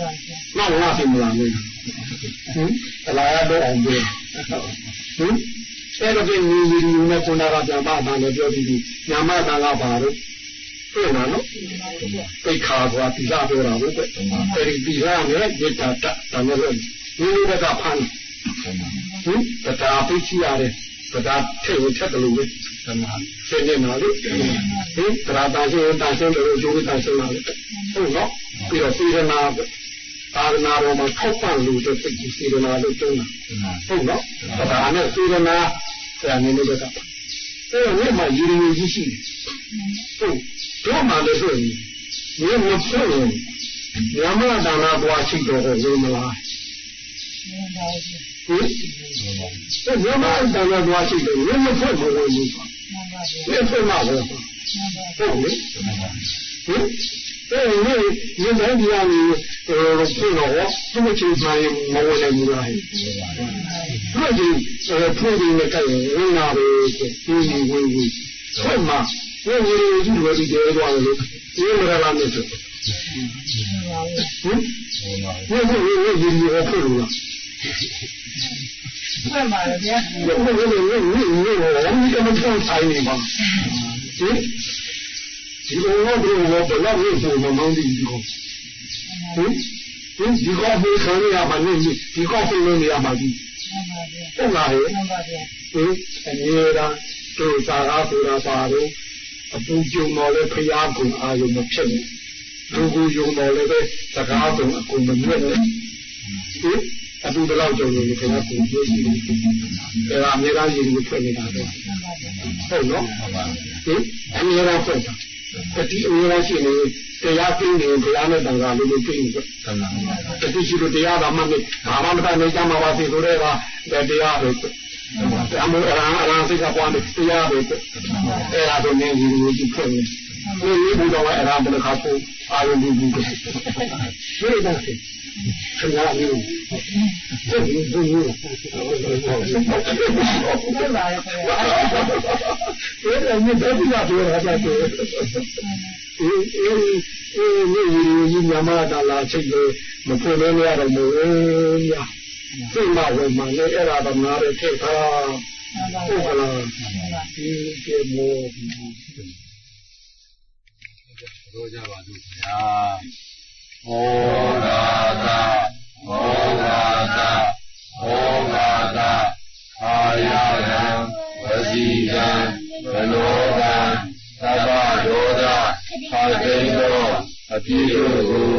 B: နောက်လာပြီမလားဟင်အလားရတော့အောင်ပဲဟင်အဲ့တော့ဒီညီညီနဲ့ကိုနာကပြန်ပါတာလည်းပြောပြီးပြီညာမတာကပါတော့ တွေ့မှာနော်ပိတ်ခါကွာဒီလာပြောတာဟုတ်ကဲ့အဲဒီဒီလာနဲ့ဒီတာတတမ်းလို့ဒီလိုကဖမ်းဟင်တရားပိတ်ချရတယ်တရားထဲကိုချက်တယ်လို့ပဲဆင်းနေမှာလေဟင်တရားတာရှင်းတာရှင်းတယ်လို့ကျိုးတာရှင်းလာတယ်ဟုတ်နော်ပြီးတော့စေရနာသာသနာတော်မှာထောက်ပံ့လို့တဲ့စိတ်ကိုစေတနာလို့သုံးတာဟုတ်နော်ဒါနဲ့စေတနာဆရာနေလို့ကအဲ့တော့ဒီမှာရည်ရည်ကြီးရှိတယ်ဟုတ် တော့မှလည်းဆိုရင်ဒီမဖြစ်ရင်ညမဒါနာပွားရှိတော့လို့မလားဟင်အဲ့ညမဒါနာပွားရှိတယ်ညမဖြစ်ဘူးလို့ဒီဖြစ်မှာပဲဟုတ်လေဟင်အဲ့ဒီဒီတိုင်းဒီအရေးဟိုဖြစ်တော့သူ့ချင်းဆိုင်မဝင်နိုင်ဘူးလားဟဲ့ဒီအဲဖူးဒီနဲ့ကြိုက်ဝင်လာပဲဒီဒီဝင်ဝင်ဆက်မှာ ဝိညာဉ်ကြီးတွေဒီတဲသွားလို့ဒီမရလာနေတယ်ဟင်ဘယ်လိုလဲဒီလိုဖြစ်လို့လား
C: မှန်ပါဗျာ
B: ဘယ်လိုလဲဒီလိုဒီကမထောက်ဆိုင်နေပါဟင်ဒီလိုတော့ဘယ်လိုဘယ်လောက်လို့ဆိုမှမဟုတ်ဘူးဟင်ဟင်ဒီကောဖေးခံရမှာနေဒီကောဖေးလို့နေရမှာဒီဟုတ်လားဟဲ့
C: မှန်ပါဗျာ
B: ဟင်အမြဲတမ်းတို့သာကားဆိုတာပါတော့ အပူကြုံတော်လဲဖျားကုန်အာယုံမဖြစ်ဘူးလူကူယုံတော်လည်းပဲစကားဆုံးအကုန်မမြတ်နဲ့ဟင်အတူတလောက်ကြုံလို့ခင်ဗျာကိုပြောရှိတယ်အဲဒါအများကြီးရည်ကိုထွက်နေတာတော့ဟုတ်နော်ဟင်အများကြီးဖွင့်တာတတိအများကြီးရှိနေတရားသိနေတရားနဲ့တန်ခါလေးလေးသိနေဆိုတတိရှိလို့တရားတော်မှမဘာမှမတတ်နေကြမှာပါစေဆိုတဲ့ကတရားပဲ အမေအရာအရာစိတ်ကပွားနေတရားပဲအဲ့ဒါဆိုနေရည်ကိုဖွင့်နေဒီလိုဘုရားအရာဘယ်ခါပို့အာရုံပြုပြီးဒီလိုတော့ခဏလေးဒီဒီဒီဒီ
C: မှန်ပါဗျာ
B: အဲ့ဒါမြတ်တဲ့ပြပြောတာတဲ့အေးအေးအေးမြေကြီးညမတာလာချိတ်လို့မဖွင့်လို့ရတော့မို့ညာ စိတ်မဝင်မှလည်းအဲ့ဒါတော့ငါရဲ့ထိတ်ထားဟုတ်ကလားဒီကေမော
A: တို့ကြပါစို့ဗျာဟောရာသာဟောရာသာဟောရာသာအာယရံဝစီယံဘလောကံသဗ္ဗဒောဒအာတိတောအပြည့်တို့ကို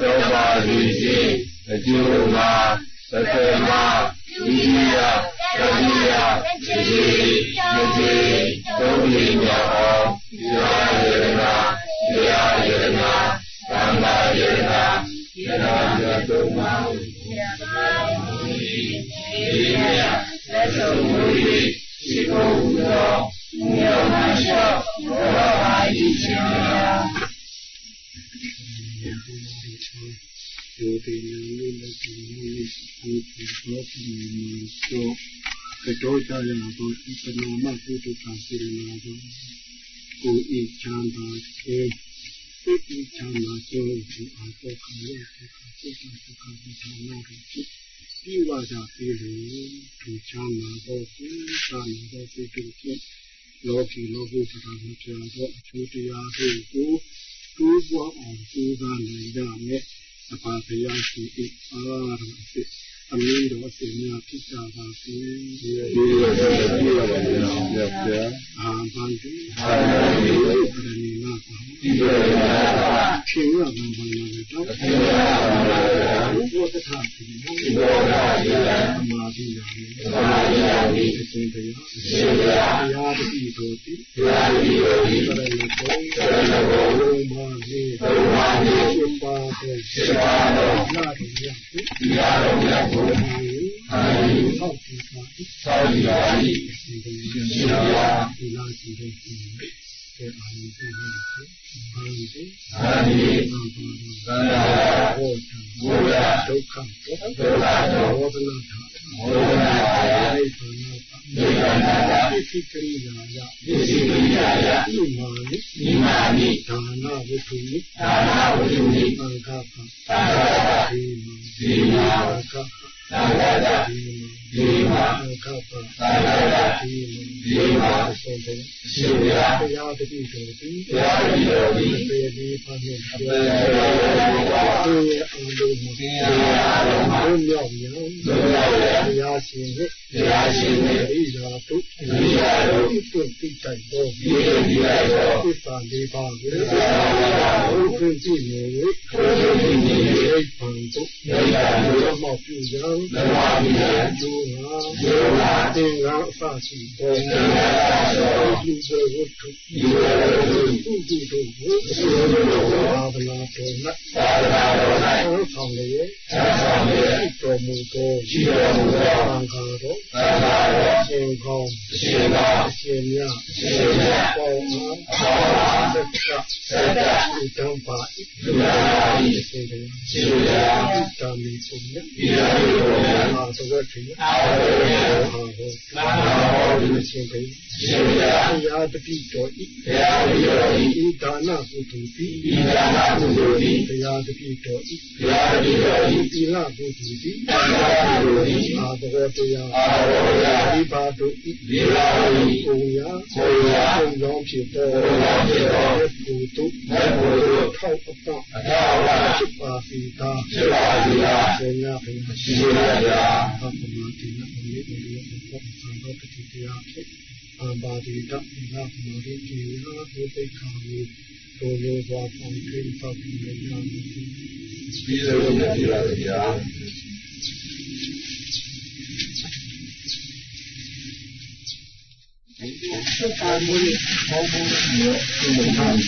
A: တောပါစီစီအကျိုးမှာ သက္ကမဝိယသတိယသိတိမတိသုံးပြမြောက်အောင်ရာယနာရာယနာသံဃာယနာရာယတုံမောဒီမြတ်သက်ဆုံးမူ၏ရှိကုန်သောမြောက်မှလျှောက်ဘောပါ၏ခြင်းများ
B: ယောတိနံလေးလက်ကိုကိုကိုဘောပိမသောကတော့ကြရတော့ဤပနာမ ပုတ္တကစေရနာသောကိုဤချမ်းသာကေစိတ်ဤချမ်းသာကိုဒီအပေါ်ခရတဲ့ပုတ္တကကဒီချမ်းသာကိုဒီဝါဒပေးလို့ဒီချမ်းသာကိုကိုသာနေတော့စိတ်ကို လောကီလောကုတ္တရာမပြောတော့အကျိုးတရားတွေကိုတိုးပွားအောင်ကြိုးစားနိုင်ကြမယ်အပါဘုရားရှိ၏အာရမေအမင်းတော်စေများဖြစ်ကြပါစေ။ဒီလိုပြရပါမယ်။အာဘန္တိအာဘန္တိပရဏိနာဒီလိုပါ ဖြစ်ရမှာပါလို့တော့ဖြစ်ရမှာပါဘုရားသခင်ဒီလိုပါဒီလားမာဒီယာမာဒီယာဒီအရှင်ဘုရားရှင်ဘုရားဘုရားတတိတော်တိဘုရားတတိတော်တိပရဏိဘောပရဏိဘောဘုမာဒီဘုမာဒီရှင်ပါတော်ရှင်ပါတော်နာတိယဒီယာတော်မြတ်ဘုရားအာယုသောတိသာသာယာဤရှင်ဘုရားဒီလာစီတဲ့ဒီအာယုသောတိဘာဝိတေအာယုသံဃာဟောတံဘုရားဒုက္ခဒုက္ခသောဝဒနာဝဒနာယေသနာယေသနာပိစိကရိယာယပိစိကရိယာယဣမာနိဣမာနိဒါနဝတ္ထုနိဒါန ဝတ္ထုနိသံဃာပံသံဃာပံဒီမာဒီမာကသံဃာတဒီမာသံဃာပံသံဃာတဒီဒီမာရှင်ဘုရှင်ဗျာတရားတတိတော်ဒီတရားတတိတော်ဒီပေဒီပါနေပေဒီအလုံးမဒီအလုံးမဘုရားရောဘု ရားရောရားရှင်နှင့်
A: တရားရှင်နှင့်
B: ဣရာတို့
A: ဣရာတို့
B: ဤသို့တိတိုက်သော
A: ဤသို့တိတိုက်သော
B: သစ္စာလေးပါးကို
A: သစ္စာလေးပါးကို
B: ဘုရားကြည့်နေ၍
A: ဘုရားကြည့်နေ၍
B: နိဗ္ဗာန်သို့
A: နိဗ္ဗာန်သို့
B: ဓမ္မပြုရန်
A: ဓမ္မပြုရန်
B: ကျိုးငါ
A: ကျိုးငါ
B: သင်္ဃာအစရှိသော
A: သင်္ဃာအစရှိသော
B: ဒီစေဝတ္ထု
A: ဤသို့ဝတ္ထု
B: ပုဂ္ဂိုလ်တို့ကို
A: ပုဂ္ဂိုလ်တို့ကို
B: သာသနာတော်၌
A: သာသနာတော်၌
B: ဆောင်းဆောင်လျက်
A: ဆန်းဆောင်လျက်
B: ရှိတော်မူသော
A: ရှိတော်မူသော
B: သံဃာတော်
A: သံဃာတော်
B: ရှင်ကောင်း
A: အရှင်သာ
B: အရှင်မြတ်
A: အရှင်မြတ်
B: ပေါင်းအား
A: အပေါင်းအား
B: သက္က
A: သက္က
B: ဤတံပါဤ
A: လူနာ၏
B: ရှင်တော်
A: ရှင်ဗျာ
B: ဤတံမီဆုံးမြတ်
A: ဤရာဟုတော်များ
B: အာသဝတ်ထေ
A: အာဝေယ
B: အာဟော
A: မဟာဟောတု
B: ရှင်ဘိ
A: ရှင်ဗျာ
B: တရားတပိတော်ဤ
A: တရားဝိရောဤ
B: ဤဒါနကုသိုလ်သည်
A: ဤဒါနကုသိုလ်သည်
B: တရားတပိတော်ဤ
A: တရားဝိရောဤ
B: သီလကုသိုလ်သည်
A: တရားကုသိုလ်သည်
B: အာသဝတ်တရား
A: အာရောယ
B: ဒီပါတို့ဤ
A: ဒီလာဝိ
B: ကိုရာ
A: ကိုရာ
B: ဘုံကြောင့်ဖြစ်သော
A: ဘုံကြောင့်ဖြစ်သော
B: ပုတု
A: မေဖို့တို့
B: ထောက်အပ
A: အထာဝရ
B: ဖြစ်ပါစီသာ
A: ဖြစ်ပါစေသာ
B: ရှင်များဘုရား
A: ရှိပါဗျာ
B: ဘာပမာတိနအမေဘုရားဘုရားသံဃာပတိတရားဖြစ်အံပါတိတဘုရားပမာတိတိယဘုသိခာကိုဘုလိုစွာပေါင်းထိန်ဖတ်ပြီးရမည်
A: ပြီးဆုံးနေပြီလားဗျာ
C: သုတ်ပါလို့ árboles, árboles y los manos.